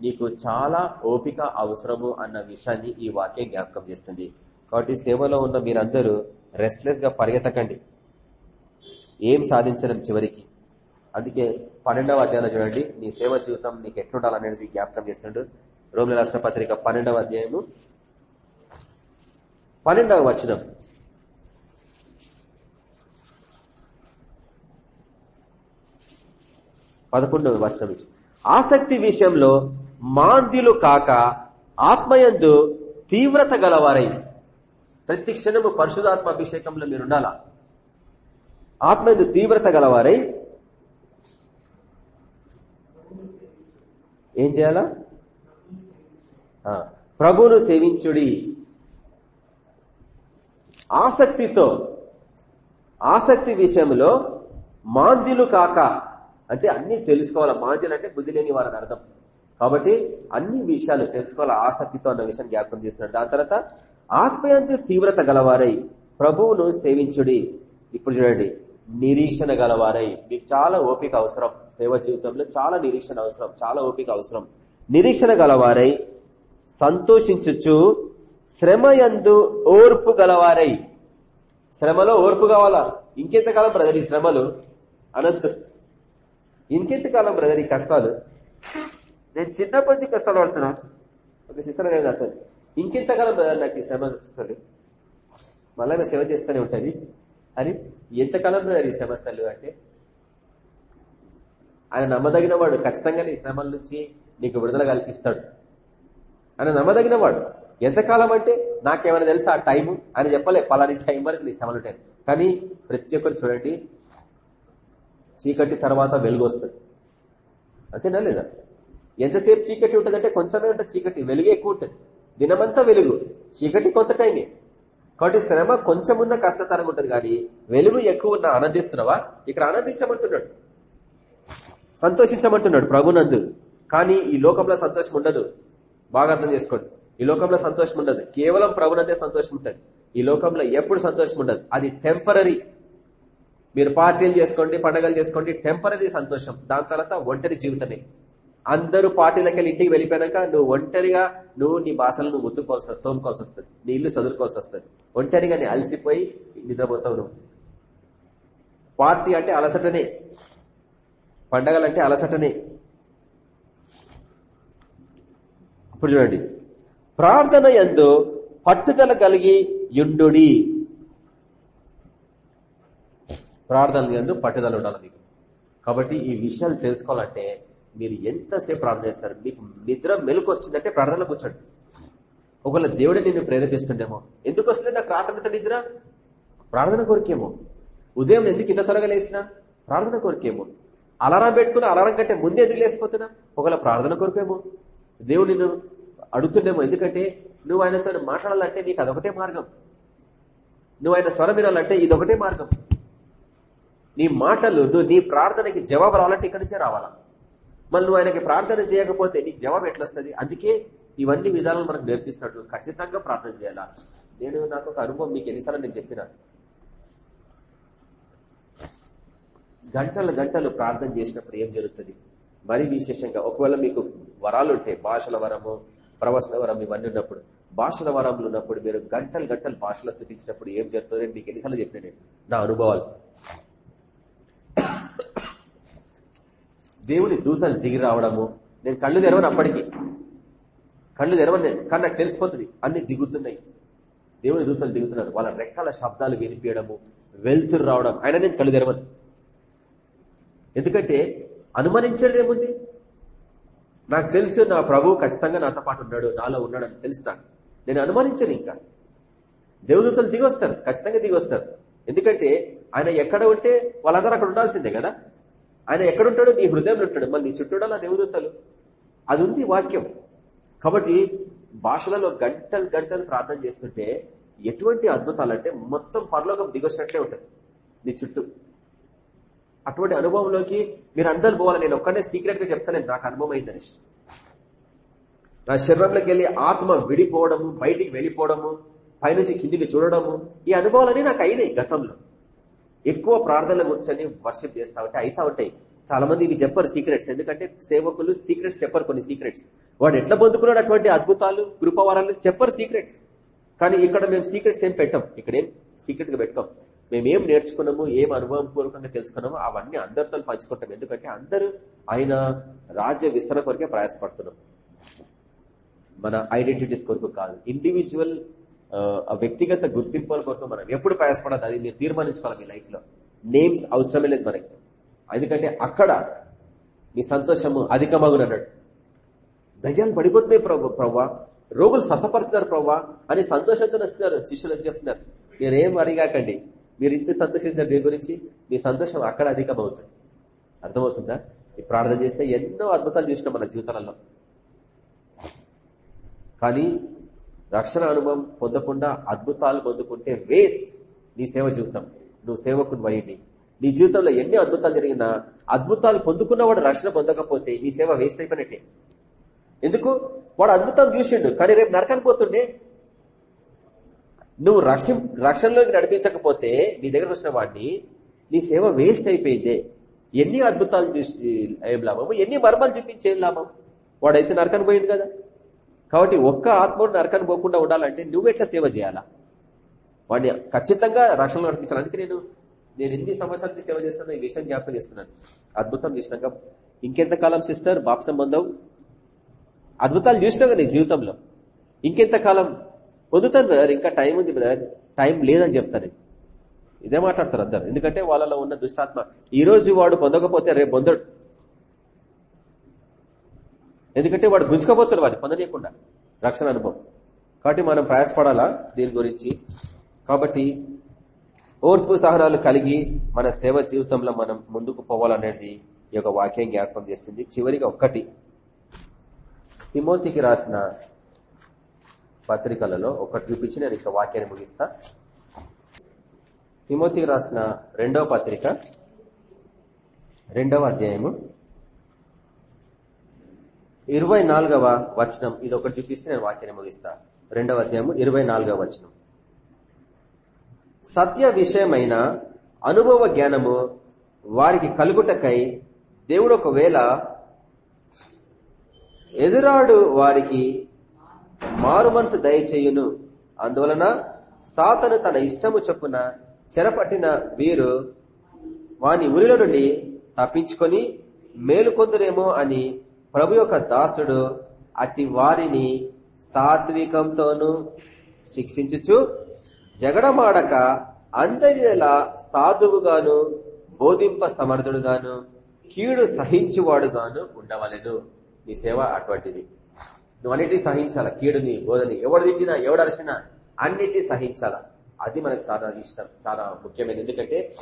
నీకు చాలా ఓపిక అవసరము అన్న విషయాన్ని ఈ వాక్యం జ్ఞాపకం చేస్తుంది. కాబట్టి సేవలో ఉన్న మీరందరూ రెస్ట్లెస్గా పరిగెత్తకండి. ఏం సాధించడం చివరికి. అందుకే పన్నెండవ అధ్యాయం చూడండి నీ సేవ జీవితం నీకు ఎట్లుండాలనేది జ్ఞాపకం చేస్తుండడు రోమిల రాష్ట్ర పత్రిక పన్నెండవ అధ్యాయము పన్నెండవ వచనం. పదకొండవ వచనం ఆసక్తి విషయంలో మాంద్యులు కాక ఆత్మయందు తీవ్రత గలవారై ప్రతి క్షణము పరిశుధాత్మ అభిషేకంలో మీరుండాలా? ఆత్మయందు తీవ్రత గలవారై ఏం చేయాలా? ప్రభును సేవించుడి. ఆసక్తితో ఆసక్తి విషయంలో మాంద్యులు కాక అంటే అన్ని తెలుసుకోవాలా? మాంద్యులు అంటే బుద్ధి లేని వారని అర్థం. కాబట్టి అన్ని విషయాలు తెలుసుకోవాలి? ఆసక్తితో అన్న విషయం జ్ఞాపకం చేస్తున్నాడు. దాని తర్వాత ఆత్మయంత తీవ్రత గలవారై ప్రభువును సేవించుడి. ఇప్పుడు చూడండి నిరీక్షణ గలవారై. మీకు చాలా ఓపిక అవసరం. సేవ జీవితంలో చాలా నిరీక్షణ అవసరం. చాలా ఓపిక అవసరం. నిరీక్షణ గలవారై సంతోషించుచు శ్రమయందు ఓర్పు గలవారై. శ్రమలో ఓర్పు కావాలా? ఇంకెంతకాలం బ్రదర్ ఈ శ్రమలు? అనంత ఇంకెంతకాలం బ్రదర్ ఈ కష్టాలు? నేను చిన్నప్పటి నుంచి కష్టాలు పడుతున్నా. ఒక శిశులు అనేది అతను. ఇంకెంతకాలం బ్రదర్ నాకు ఈ శ్రమ వస్తుంది? మళ్ళీ సేవ చేస్తూనే ఉంటుంది. అని ఎంతకాలం బ్రదర్ ఈ సమస్యలు అంటే? ఆయన నమ్మదగిన వాడు. ఖచ్చితంగా నీ శ్రమల నుంచి నీకు విడుదల కల్పిస్తాడు. ఆయన నమ్మదగిన వాడు. ఎంతకాలం అంటే నాకేమైనా తెలుసా ఆ టైము? అని చెప్పలే పలాని టైం వరకు నీ శ్రమలు ఉంటాయి. కానీ ప్రతి ఒక్కరు చూడండి చీకటి తర్వాత వెలుగు వస్తుంది. అంతేనా లేదా? ఎంతసేపు చీకటి ఉంటుందంటే కొంచెమే ఉంటుంది చీకటి వెలుగు ఎక్కువ ఉంటుంది దినమంతా వెలుగు. చీకటి కొంత టైమే. కాబట్టి శ్రమ కొంచెం ఉన్న కష్టతరంగా ఉంటుంది కానీ వెలుగు ఎక్కువ ఉన్న ఆనందిస్తున్నావా? ఇక్కడ ఆనందించమంటున్నాడు. సంతోషించమంటున్నాడు ప్రభునందు. కానీ ఈ లోకంలో సంతోషం ఉండదు. బాగా అర్థం చేసుకోండి. ఈ లోకంలో సంతోషం ఉండదు. కేవలం ప్రభునందే సంతోషం ఉంటుంది. ఈ లోకంలో ఎప్పుడు సంతోషం ఉండదు. అది టెంపరీ మీరు పార్టీలు చేసుకోండి పండగలు చేసుకోండి టెంపరీ సంతోషం. దాని తర్వాత ఒంటరి జీవితమే. అందరూ పార్టీలకి వెళ్ళి ఇంటికి వెళ్ళిపోయాక నువ్వు ఒంటరిగా నువ్వు నీ బాసలను నువ్వు ముత్తుకోవాల్సి తోముకోవాల్సి వస్తుంది నీ ఇల్లు చదువుకోవాల్సి వస్తుంది. ఒంటరిగా నీ అలసిపోయి నిద్రపోతావు నువ్వు. పార్టీ అంటే అలసటనే. పండగలంటే అలసటనే. ఇప్పుడు చూడండి. ప్రార్థన ఎందు పట్టుదల కలిగి యుండు ప్రార్థన ఎందు పట్టుదల ఉండాలి మీకు. కాబట్టి ఈ విషయాలు తెలుసుకోవాలంటే మీరు ఎంతసేపు ప్రార్థన చేస్తారు? మీకు నిద్ర మెలకు వచ్చిందంటే ప్రార్థనలో కూర్చోండి. ఒకవేళ దేవుడే నిన్ను ప్రేరేపిస్తుండేమో ఎందుకు వస్తుంది నాకు రాత్రి నిద్ర? ప్రార్థన కోరికేమో. ఉదయం ఎందుకు ఇంత త్వరగా లేచినా? ప్రార్థన కోరికేమో. అలారం పెట్టుకుని అలారం కంటే ముందే ఎందుకు లేసిపోతున్నా ఒకవేళ ప్రార్థన కోరికేమో. దేవుడు నిన్ను అడుగుతుండేమో ఎందుకంటే నువ్వు ఆయనతో మాట్లాడాలంటే నీకు అదొకటే మార్గం. నువ్వు ఆయన స్వరం వినాలంటే ఇదొకటే మార్గం. నీ మాటలు నువ్వు నీ ప్రార్థనకి జవాబు రావాలంటే ఇక్కడి నుంచే రావాలా? మళ్ళీ నువ్వు ఆయనకి ప్రార్థన చేయకపోతే నీకు జవాబు ఎట్లొస్తుంది? అందుకే ఇవన్నీ విధానాలు మనకు నేర్పిస్తాడు ఖచ్చితంగా ప్రార్థన చేయాలా? నేను నాకు ఒక అనుభవం మీకు ఎన్నిసార్లు నేను చెప్పిన. గంటలు గంటలు ప్రార్థన చేసినప్పుడు ఏం జరుగుతుంది? మరీ విశేషంగా ఒకవేళ మీకు వరాలు ఉంటాయి భాషల వరము ప్రవచన వరం ఇవన్నీ ఉన్నప్పుడు భాషల వరంలో ఉన్నప్పుడు మీరు గంటలు గంటలు భాషలో స్థితించినప్పుడు ఏం జరుగుతుంది మీకు ఎన్నిసార్లు చెప్పిన నా అనుభవాలు. దేవుని దూతలు దిగి రావడము. నేను కళ్ళు తెరవను అప్పటికి. కళ్ళు తెరవను నేను. కానీ నాకు తెలిసిపోతుంది అన్ని దిగుతున్నాయి. దేవుని దూతలు దిగుతున్నారు. వాళ్ళ రెక్కల శబ్దాలు వినిపించడము వెళ్తురు రావడం. ఆయన నేను కళ్ళు తెరవను. ఎందుకంటే అనుమానించేది ఏముంది? నాకు తెలుసు నా ప్రభు ఖచ్చితంగా నాతో పాటు ఉన్నాడు నాలో ఉన్నాడని తెలుసు నాకు. నేను అనుమానించను ఇంకా. దేవదూతలు దిగొస్తారు ఖచ్చితంగా దిగొస్తారు ఎందుకంటే ఆయన ఎక్కడ ఉంటే వాళ్ళందరూ అక్కడ ఉండాల్సిందే కదా. ఆయన ఎక్కడుంటాడు నీ హృదయంలో ఉంటాడు. మళ్ళీ నీ చుట్టూ నా దేవదూతలు అది ఉంది వాక్యం. కాబట్టి భాషలలో గంటలు గంటలు ప్రార్థన చేస్తుంటే ఎటువంటి అద్భుతాలు అంటే మొత్తం పరలోకం దిగొచ్చినట్లే ఉంటుంది. నీ చుట్టూ. అటువంటి అనుభవంలోకి మీరు అందరు పోవాలి. నేను ఒక్కనే సీక్రెట్గా చెప్తాను నాకు అనుభవం అయిందని నా శరీరంలోకి వెళ్ళి ఆత్మ విడిపోవడము బయటికి వెళ్ళిపోవడము పైనుంచి కిందికి చూడడము ఈ అనుభవాలన్నీ నాకు అయినాయి గతంలో. ఎక్కువ ప్రార్థనలు కూర్చొని వర్షిప్ చేస్తా ఉంటే అయితా ఉంటాయి. చాలా మంది ఇవి చెప్పరు సీక్రెట్స్. ఎందుకంటే సేవకులు సీక్రెట్స్ చెప్పరు కొన్ని సీక్రెట్స్. వాడు ఎట్లా పొందుకున్నాడు అటువంటి అద్భుతాలు కృపవరాలు చెప్పరు సీక్రెట్స్. కానీ ఇక్కడ మేము సీక్రెట్స్ ఏం పెట్టాం. ఇక్కడేం సీక్రెట్గా పెట్టాం. మేమేం నేర్చుకున్నాము ఏం అనుభవం పూర్వకంగా అవన్నీ అందరితో పంచుకుంటాం. ఎందుకంటే అందరూ ఆయన రాజ్య విస్తరణ కొరకే ప్రయాసపడుతున్నాం. మన ఐడెంటిటీస్ కొరకు కాదు. ఇండివిజువల్ ఆ వ్యక్తిగత గుర్తింపుల కొరకు మనం ఎప్పుడు ప్రయాసపడదు అది మీరు తీర్మానించుకోవాలి మీ లైఫ్లో నేమ్స్ అవసరమే లేదు మనకి. ఎందుకంటే అక్కడ మీ సంతోషము అధికమగును అన్నాడు దయ్యాలు పడిపోతున్నాయి ప్రభు ప్రవ్వా రోగులు సఫపడుతున్నారు ప్రవ్వా అని సంతోషంతో వస్తున్నారు శిష్యులు చెప్తున్నారు. మీరేం అడిగాకండి మీరు ఇంత సంతోషించారు దీని గురించి? మీ సంతోషం అక్కడ అధికమవుతుంది. అర్థమవుతుందా? ఈ ప్రార్థన చేస్తే ఎన్నో అద్భుతాలు చూసినాం మన జీవితాలలో. కానీ రక్షణ అనుభవం పొందకుండా అద్భుతాలు పొందుకుంటే వేస్ట్ నీ సేవ జీవితం. నువ్వు సేవకుని వయండి నీ జీవితంలో ఎన్ని అద్భుతాలు జరిగినా అద్భుతాలు పొందుకున్నవాడు రక్షణ పొందకపోతే నీ సేవ వేస్ట్ అయిపోయినట్టే. ఎందుకు? వాడు అద్భుతం చూసిండు కానీ రేపు నరకానికి పోతుండే. నువ్వు రక్ష రక్షణలోకి నడిపించకపోతే నీ దగ్గర వచ్చిన వాడిని నీ సేవ వేస్ట్ అయిపోయిందే. ఎన్ని అద్భుతాలు చూసి ఏం లాభం? ఎన్ని మర్మాలు చూపించి ఏం లాభం? వాడైతే నరకని పోయింది కదా. కాబట్టి ఒక్క ఆత్మడు నరకాన్ని పోకుండా ఉండాలంటే నువ్వు ఎట్లా సేవ చేయాలా? వాడిని ఖచ్చితంగా రక్షణలో నడిపించాలి. అందుకే నేను నేను ఎన్ని సంవత్సరాలకి సేవ చేస్తున్నా ఈ విషయం జ్ఞాపకం చేస్తున్నాను. అద్భుతం చేసినాక ఇంకెంతకాలం సిస్టర్ బాప్ సంబంధం? అద్భుతాలు చూసినావు నీ జీవితంలో. ఇంకెంతకాలం? పొందుతాను బ్రదర్ ఇంకా టైం ఉంది బ్రదర్. టైం లేదని చెప్తాను ఇదే మాట్లాడతారు అందరు. ఎందుకంటే వాళ్ళలో ఉన్న దుష్టాత్మ. ఈ రోజు వాడు పొందకపోతే రేపు పొందడు. ఎందుకంటే వాడు గుంజుకపోతాడు వాడిని పొందనీయకుండా. రక్షణ అనుభవం. కాబట్టి మనం ప్రయాసపడాలా దీని గురించి? కాబట్టి ఓర్పు సహనాలు కలిగి మన సేవ జీవితంలో మనం ముందుకు పోవాలనేది ఈ యొక్క వాక్యం జ్ఞాపకం చేస్తుంది. చివరిగా ఒక్కటి. తిమోతికి రాసిన పత్రికలలో ఒకటి చూపించి నేను ఇక వాక్యాన్ని ముగిస్తా. తిమోతికి రాసిన రెండవ పత్రిక రెండవ అధ్యాయము. ఇరవై నాలుగవ వచనం. ఇది ఒకటి చూపిస్తే నేను వాక్యాన్ని ముగిస్తా. రెండవ అధ్యాయము ఇరవై నాలుగవ వచనం. సత్య విషయమైన అనుభవ జ్ఞానము వారికి కలుగుటకై దేవుడు ఒకవేళ ఎదురాడు వారికి మారు మనసు దయచేయును. అందువలన సాతను తన ఇష్టము చొప్పున చెరపట్టిన వీరు వాని ఉరిలో నుండి తప్పించుకొని మేలుకొందురేమో అని ప్రభు యొక్క దాసుడు అట్టి వారిని సాత్వికంతోనూ శిక్షించుచు జగడమాడక అందరిలా సాధువుగాను బోధింప సమర్థుడుగాను కీడు సహించువాడుగాను ఉండవలెను. నీ సేవ అటువంటిది. నువ్వు అన్నిటి సహించాల. కీడుని బోధని ఎవడు తిట్టినా ఎవడు అరిచినా అన్నిటి సహించాల. అది మనకు చాలా ఇష్టం చాలా ముఖ్యమైనది. ఎందుకంటే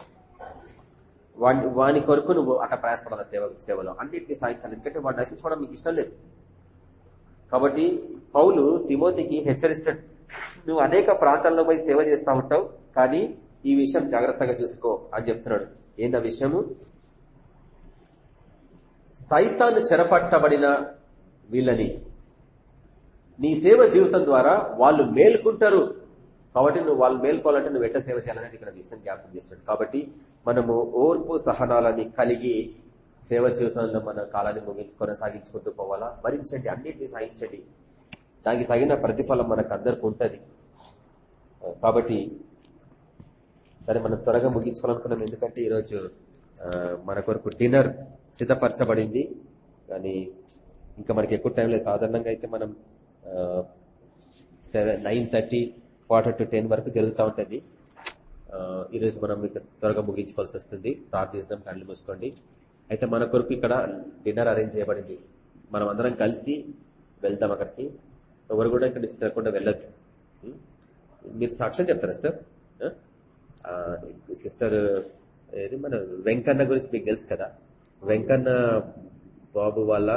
వాని వాని కొరకు నువ్వు అట్లా ప్రయాసపడాలి సేవ సేవలో. అన్నింటినీ సాధించాలి. ఎందుకంటే వాడు నశించుకోవడం మీకు ఇష్టం లేదు. కాబట్టి పౌలు తిమోతికి హెచ్చరిస్తాడు. నువ్వు అనేక ప్రాంతాల్లో పోయి సేవ చేస్తూ ఉంటావు కానీ ఈ విషయం జాగ్రత్తగా చూసుకో అని చెప్తున్నాడు. ఏందా విషయము? సైతాను చెరపట్టబడిన వీళ్ళని. నీ సేవ జీవితం ద్వారా వాళ్ళు మేల్కుంటారు. కాబట్టి నువ్వు వాళ్ళు మేల్కోవాలంటే నువ్వు ఎట్ట సేవ చేయాలనేది ఇక్కడ విషయం జ్ఞాపకం చేస్తాడు. కాబట్టి మనము ఓర్పు సహనాలని కలిగి సేవ జీవితంలో మన కాలాన్ని ముగించి కొనసాగించుకుంటూ పోవాలా? స్మరించండి అన్నింటినీ సాధించండి. దానికి తగిన ప్రతిఫలం మనకు అందరికి ఉంటుంది. కాబట్టి సరే మనం త్వరగా ముగించుకోవాలనుకున్నాం. ఎందుకంటే ఈరోజు మన కొరకు డిన్నర్ సిద్ధపరచబడింది. కానీ ఇంకా మనకి ఎక్కువ టైం లేదు. సాధారణంగా అయితే మనం seven nine thirty quarter to ten వరకు జరుగుతూ ఉంటుంది. ఈరోజు మనం త్వరగా ముగించుకోవాల్సి వస్తుంది. ప్రార్థిస్తాం కళ్ళు మూసుకోండి. అయితే మన కొరకు ఇక్కడ డిన్నర్ అరేంజ్ చేయబడింది. మనం అందరం కలిసి వెళ్తాం అక్కడికి. ఎవరు కూడా ఇక్కడ నుంచి తిరగకుండా వెళ్ళొద్దు. మీరు సాక్ష్యం చెప్తారా సిస్టర్? సిస్టర్ ఏది మన వెంకన్న గురించి మీకు తెలుసు కదా. వెంకన్న బాబు వాళ్ళ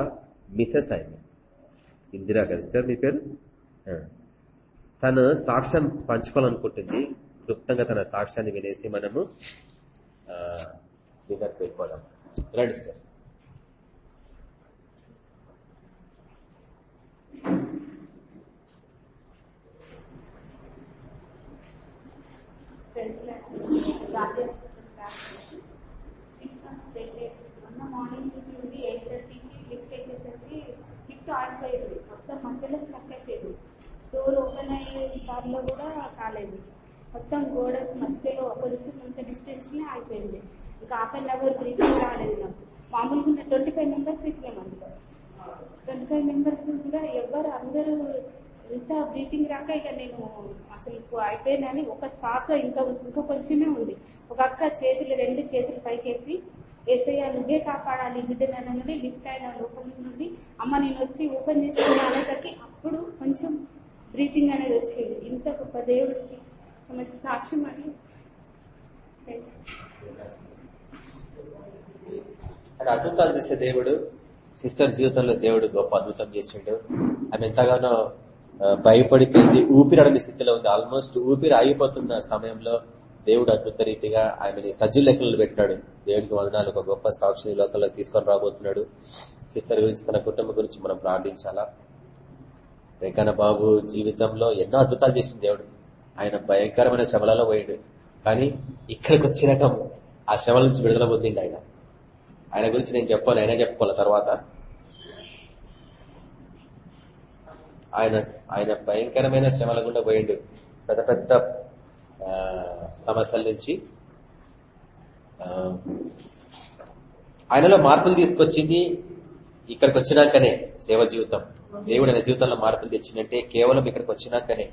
మిసెస్ ఆయన. ఇందిరా గారు సిస్టర్ మీ పేరు? తను సాక్ష్యం పంచుకోవాలనుకుంటుంది. క్లుప్తంగా తన సాక్ష్యాన్ని వినేసి మనము డిన్నర్కి వెళ్ళిపోదాం రండి సార్. మొన్న మార్నింగ్ ఉంది ఎయిట్ థర్టీకి లిఫ్ట్ ఎక్కేసరికి లిఫ్ట్ ఆగిపోయింది మొత్తం మధ్యలో స్టక్ అయిపోయింది డోర్ ఓపెన్ అయ్యే దారిలో కూడా కాలేదు. మొత్తం గోడ మధ్యలో కొంచెం అంత డిస్టెన్స్లో ఆగిపోయింది. ఇంకా హాఫ్ అన్ అవర్ బ్రీతింగ్ రాలేదు నాకు. మామూలుగా ఉన్న ట్వంటీ ఫైవ్ మెంబర్స్ ఇట్లేము అందులో ట్వంటీ ఫైవ్ మెంబర్స్ కూడా ఎవరు అందరూ ఇంత బ్రీతింగ్ రాక ఇక నేను అసలు అయిపోయినని ఒక శ్వాస ఇంకా ఇంకా కొంచెమే ఉంది. ఒక అక్క చేతులు రెండు చేతులు పైకెత్తి ఏసయ్య నువ్వే కాపాడాలి బిడ్డనని లిఫ్ట్ అయిన లోపల నుండి. అమ్మ నేను వచ్చి ఓపెన్ చేసుకుని అనేసరికి అప్పుడు కొంచెం బ్రీతింగ్ అనేది వచ్చేది. ఇంత గొప్ప దేవుడికి మంచి సాక్ష్యం అని అద్భుతాలు చేసే దేవుడు సిస్టర్ జీవితంలో దేవుడు గొప్ప అద్భుతం చేసిండు. ఆమె ఎంతగానో భయపడిపోయింది ఊపిరి అడని స్థితిలో ఉంది. ఆల్మోస్ట్ ఊపిరి ఆగిపోతున్న సమయంలో దేవుడు అద్భుత రీతిగా ఆమెని సజ్జు లెక్కలు పెట్టాడు. దేవుడికి వదనాలు ఒక గొప్ప సాక్షి లోకంలో తీసుకొని రాబోతున్నాడు. సిస్టర్ గురించి తన కుటుంబం గురించి మనం ప్రార్థించాలా? వెంకన్న బాబు జీవితంలో ఎన్నో అద్భుతాలు చేసింది దేవుడు. ఆయన భయంకరమైన శ్రమలలో పోయాడు. కానీ ఇక్కడికి వచ్చినాక ఆ శ్రమల నుంచి విడుదల పొందిండి ఆయన. ఆయన గురించి నేను చెప్పాను ఆయన చెప్పుకోవాలి తర్వాత. ఆయన ఆయన భయంకరమైన శ్రమల గుండా పోయిండు. పెద్ద పెద్ద సమస్యల నుంచి. ఆయనలో మార్పులు తీసుకొచ్చింది ఇక్కడికి వచ్చినాకనే సేవ జీవితం. దేవుడు ఆయన జీవితంలో మార్పులు తెచ్చిందంటే కేవలం ఇక్కడికి వచ్చినాకనే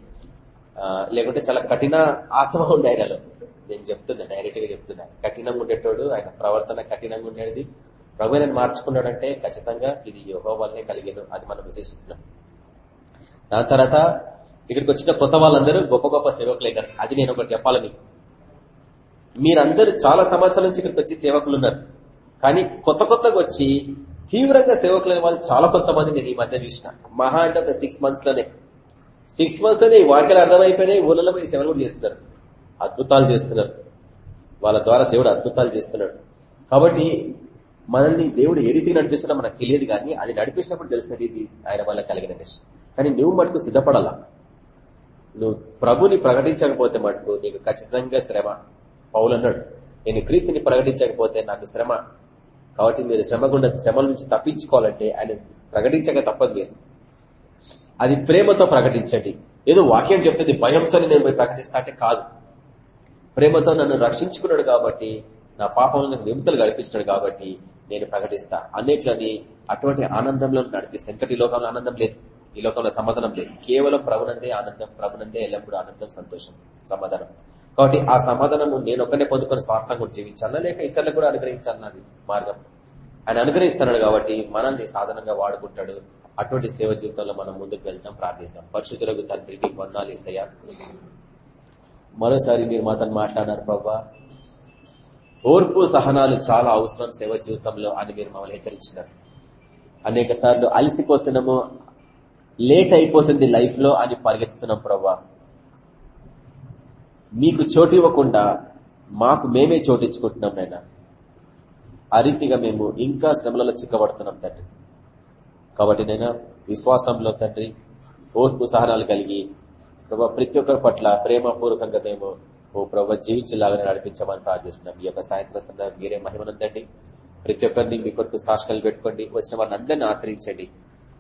లేకుంటే చాలా కఠిన ఆత్మ ఉండే ఆయనలో. నేను చెప్తున్నా డైరెక్ట్గా చెప్తున్నా. కఠినంగా ఉండేటోడు ఆయన ప్రవర్తన కఠినంగా ఉండేది. ప్రభు నేను మార్చుకున్నాడంటే ఖచ్చితంగా ఇది యోగో వల్లనే కలిగాను అది మనం విశేషిస్తున్నాం దాని తర్వాత ఇక్కడికి వచ్చిన కొత్త వాళ్ళందరూ గొప్ప గొప్ప సేవకులు అయినారు అది నేను ఒకటి చెప్పాలని. మీరందరూ చాలా సంవత్సరాల నుంచి ఇక్కడికి వచ్చి సేవకులు ఉన్నారు కానీ కొత్త కొత్తగా వచ్చి తీవ్రంగా సేవకులైన వాళ్ళు చాలా కొంతమంది నేను ఈ మధ్య చూసిన. మహా అంటే ఒక సిక్స్ మంత్స్లోనే. సిక్స్ మంత్స్లోనే ఈ వాక్యాలు అర్థమైపోయినాయి ఊళ్ళలో పోయి సేవలు కూడా చేస్తున్నారు. అద్భుతాలు చేస్తున్నారు. వాళ్ళ ద్వారా దేవుడు అద్భుతాలు చేస్తున్నాడు. కాబట్టి మనల్ని దేవుడు ఏ రీతికి నడిపిస్తున్నా మనకు తెలియదు కానీ అది నడిపించినప్పుడు తెలిసినది ఇది ఆయన వల్ల కలిగిన విషయం కానీ నువ్వు మటుకు సిద్ధపడాలా. నువ్వు ప్రభుని ప్రకటించకపోతే మటుకు నీకు ఖచ్చితంగా శ్రమ. పౌలు అన్నాడు నేను క్రీస్తుని ప్రకటించకపోతే నాకు శ్రమ. కాబట్టి మీరు శ్రమ గుండా శ్రమల నుంచి తప్పించుకోవాలంటే ఆయన ప్రకటించక తప్పదు మీరు. అది ప్రేమతో ప్రకటించండి. ఏదో వాక్యం చెప్తుంది భయంతో నేను పోయి ప్రకటిస్తా అంటే కాదు. ప్రేమతో నన్ను రక్షించుకున్నాడు కాబట్టి నా పాపంలో విముతలు గడిపించినాడు కాబట్టి నేను ప్రకటిస్తా. అనేకులని అటువంటి ఆనందంలో నడిపిస్తాను ఎందుకంటే ఈ లోకంలో ఆనందం లేదు. ఈ లోకంలో సమాధానం లేదు. కేవలం ప్రభునందే ఆనందం ప్రభునందే ఎల్లప్పుడూ ఆనందం సంతోషం సమాధానం. కాబట్టి ఆ సమాధానము నేను ఒక్కనే పొందుకొని స్వార్థం జీవించాలా? లేక ఇతరులకు కూడా అనుగ్రహించాలన్నది మార్గం? ఆయన అనుగ్రహిస్తున్నాడు కాబట్టి మనల్ని సాధనంగా వాడుకుంటాడు. అటువంటి సేవ జీవితంలో మనం ముందుకు వెళ్తాం ప్రార్థిస్తాం. పరిశుద్ధులకు తండ్రికి వందాలు ఇస్తాయా మరోసారి మీరు మాతో మాట్లాడారు ప్రభా. ఓర్పు సహనాలు చాలా అవసరం సేవ జీవితంలో అని మీరు మమ్మల్ని హెచ్చరించినారు. అనేక సార్లు అలసిపోతున్నాము లేట్ అయిపోతుంది లైఫ్లో అని పరిగెత్తుతున్నాం ప్రభా. మీకు చోటు ఇవ్వకుండా మాకు మేమే చోటించుకుంటున్నాం నాయన. ఆ రీతిగా మేము ఇంకా శ్రమలలో చిక్కబడుతున్నాం తండ్రి. కాబట్టి నేను విశ్వాసంలో తండ్రి ఓర్పు సహనాలు కలిగి ప్రభా ప్రతి ఒక్కరి పట్ల ప్రేమపూర్వకంగా మేము ఓ ప్రభా జీవించేలాగానే నడిపించమని ప్రార్థిస్తున్నాం. ఈ యొక్క సాయంత్రం సందర్భం మీరే మహిమనుందండి. ప్రతి ఒక్కరిని మీ కొరకు సాక్షాలు పెట్టుకోండి. వచ్చిన వారిని అందరినీ ఆశ్రయించండి.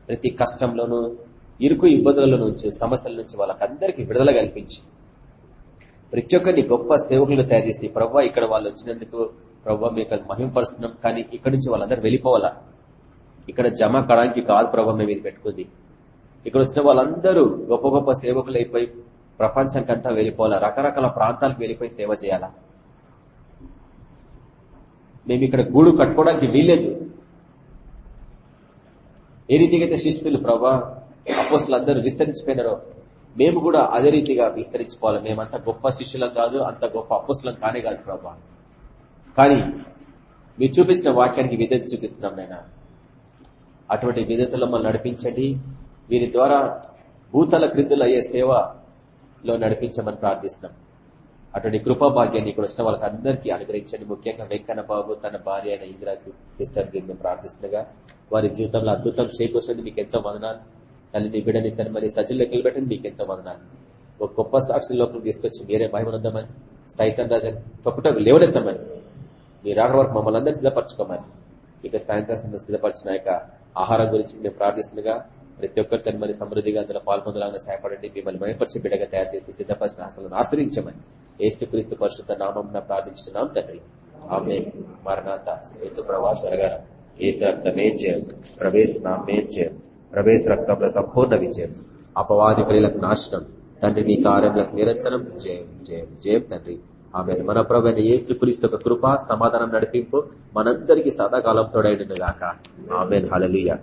ప్రతి కష్టంలోనూ ఇరుకు ఇబ్బందుల నుంచి సమస్యల నుంచి వాళ్ళకందరికీ విడుదల కల్పించి ప్రతి ఒక్కరిని గొప్ప సేవకులు తయారు చేసి ప్రవ్వ ఇక్కడ వాళ్ళు వచ్చినందుకు ప్రవ్వ మీకు మహిమపరుస్తున్నాం కానీ ఇక్కడ నుంచి వాళ్ళందరూ వెళ్ళిపోవాలా? ఇక్కడ జమ కడానికి కాదు ప్రభావ మేము ఇది పెట్టుకుంది. ఇక్కడ వచ్చిన వాళ్ళందరూ గొప్ప గొప్ప సేవకులు అయిపోయి ప్రపంచంకంతా వెళ్ళిపోవాలా? రకరకాల ప్రాంతాలకు వెళ్ళిపోయి సేవ చేయాలా? మేము ఇక్కడ గూడు కట్టుకోవడానికి వీల్లేదు. ఏ రీతికైతే అయితే శిస్తులు ప్రభా అపోస్తులు అందరూ విస్తరించిపోయినారో మేము కూడా అదే రీతిగా విస్తరించుకోవాలి. మేమంత గొప్ప శిష్యులం కాదు అంత గొప్ప అపోస్తులం కానే కాదు ప్రభా. కానీ మీరు చూపించిన వాక్యానికి విధేత చూపిస్తున్నాం నేను అటువంటి విధేతలో నడిపించండి. వీరి ద్వారా భూతల క్రిందులు అయ్యే సేవలో నడిపించమని ప్రార్థిస్తున్నాం. అటువంటి కృపా భాగ్యాన్ని ఇక్కడ వచ్చిన వాళ్ళకి అందరికీ అనుగ్రహించండి. ముఖ్యంగా వెంకన్న బాబు తన భార్య అయిన ఇందిరాకి సిస్టర్ మేము ప్రార్థిస్తుండగా వారి జీవితంలో అద్భుతం చేకూర్చుంది మీకు ఎంతో వదనాలు. తల్లి మీ బిడ్డని తన మరి సజ్జుల్లోకి వెళ్ళబెట్టింది మీకు ఎంతో వదనాలు. ఒక గొప్ప సాక్షి లోపలికి తీసుకొచ్చి మీరే భయమనుందామని సైతం రాజా తొక్కటకు లేవనెత్తామని. మీ రావడం వరకు మమ్మల్ని అందరూ సిద్ధపరచుకోమని. ఇక సాయంత్రం సందర్భం సిద్ధపరిచిన యొక్క ఆహారం గురించి మేము ప్రార్థిస్తుండగా ప్రతి ఒక్కరు తన మరి సమృద్ధిగా అందులో పాల్పొందలాగా సహాయపడండి మిమ్మల్ని మయపరిచి బిడ్డగా తయారు చేసి సిద్ధపరిచిన ఆశలను ఆశ్రయించమని. ఏసు క్రీస్తు పరిశుద్ధ నామం ప్రార్థించున్నాం తండ్రి. ఆమె మరణాత ఏసు ప్రభా త్వరగా ఏసు అర్థమే చేయం ప్రవేశ నామే చేయం ప్రవేశ రక్తంలో సంపూర్ణ విజయం. అపవాది క్రియలకు నాశనం. తండ్రి నీ కార్యములకు నిరంతరం జయం జయం జయం తండ్రి. ఆమె మన ప్రభు యేసు క్రీస్తు ఒక కృప సమాధానం నడిపింపు మనందరికీ సదాకాలం తోడైండుగాక ఆమెన్. హలలీయ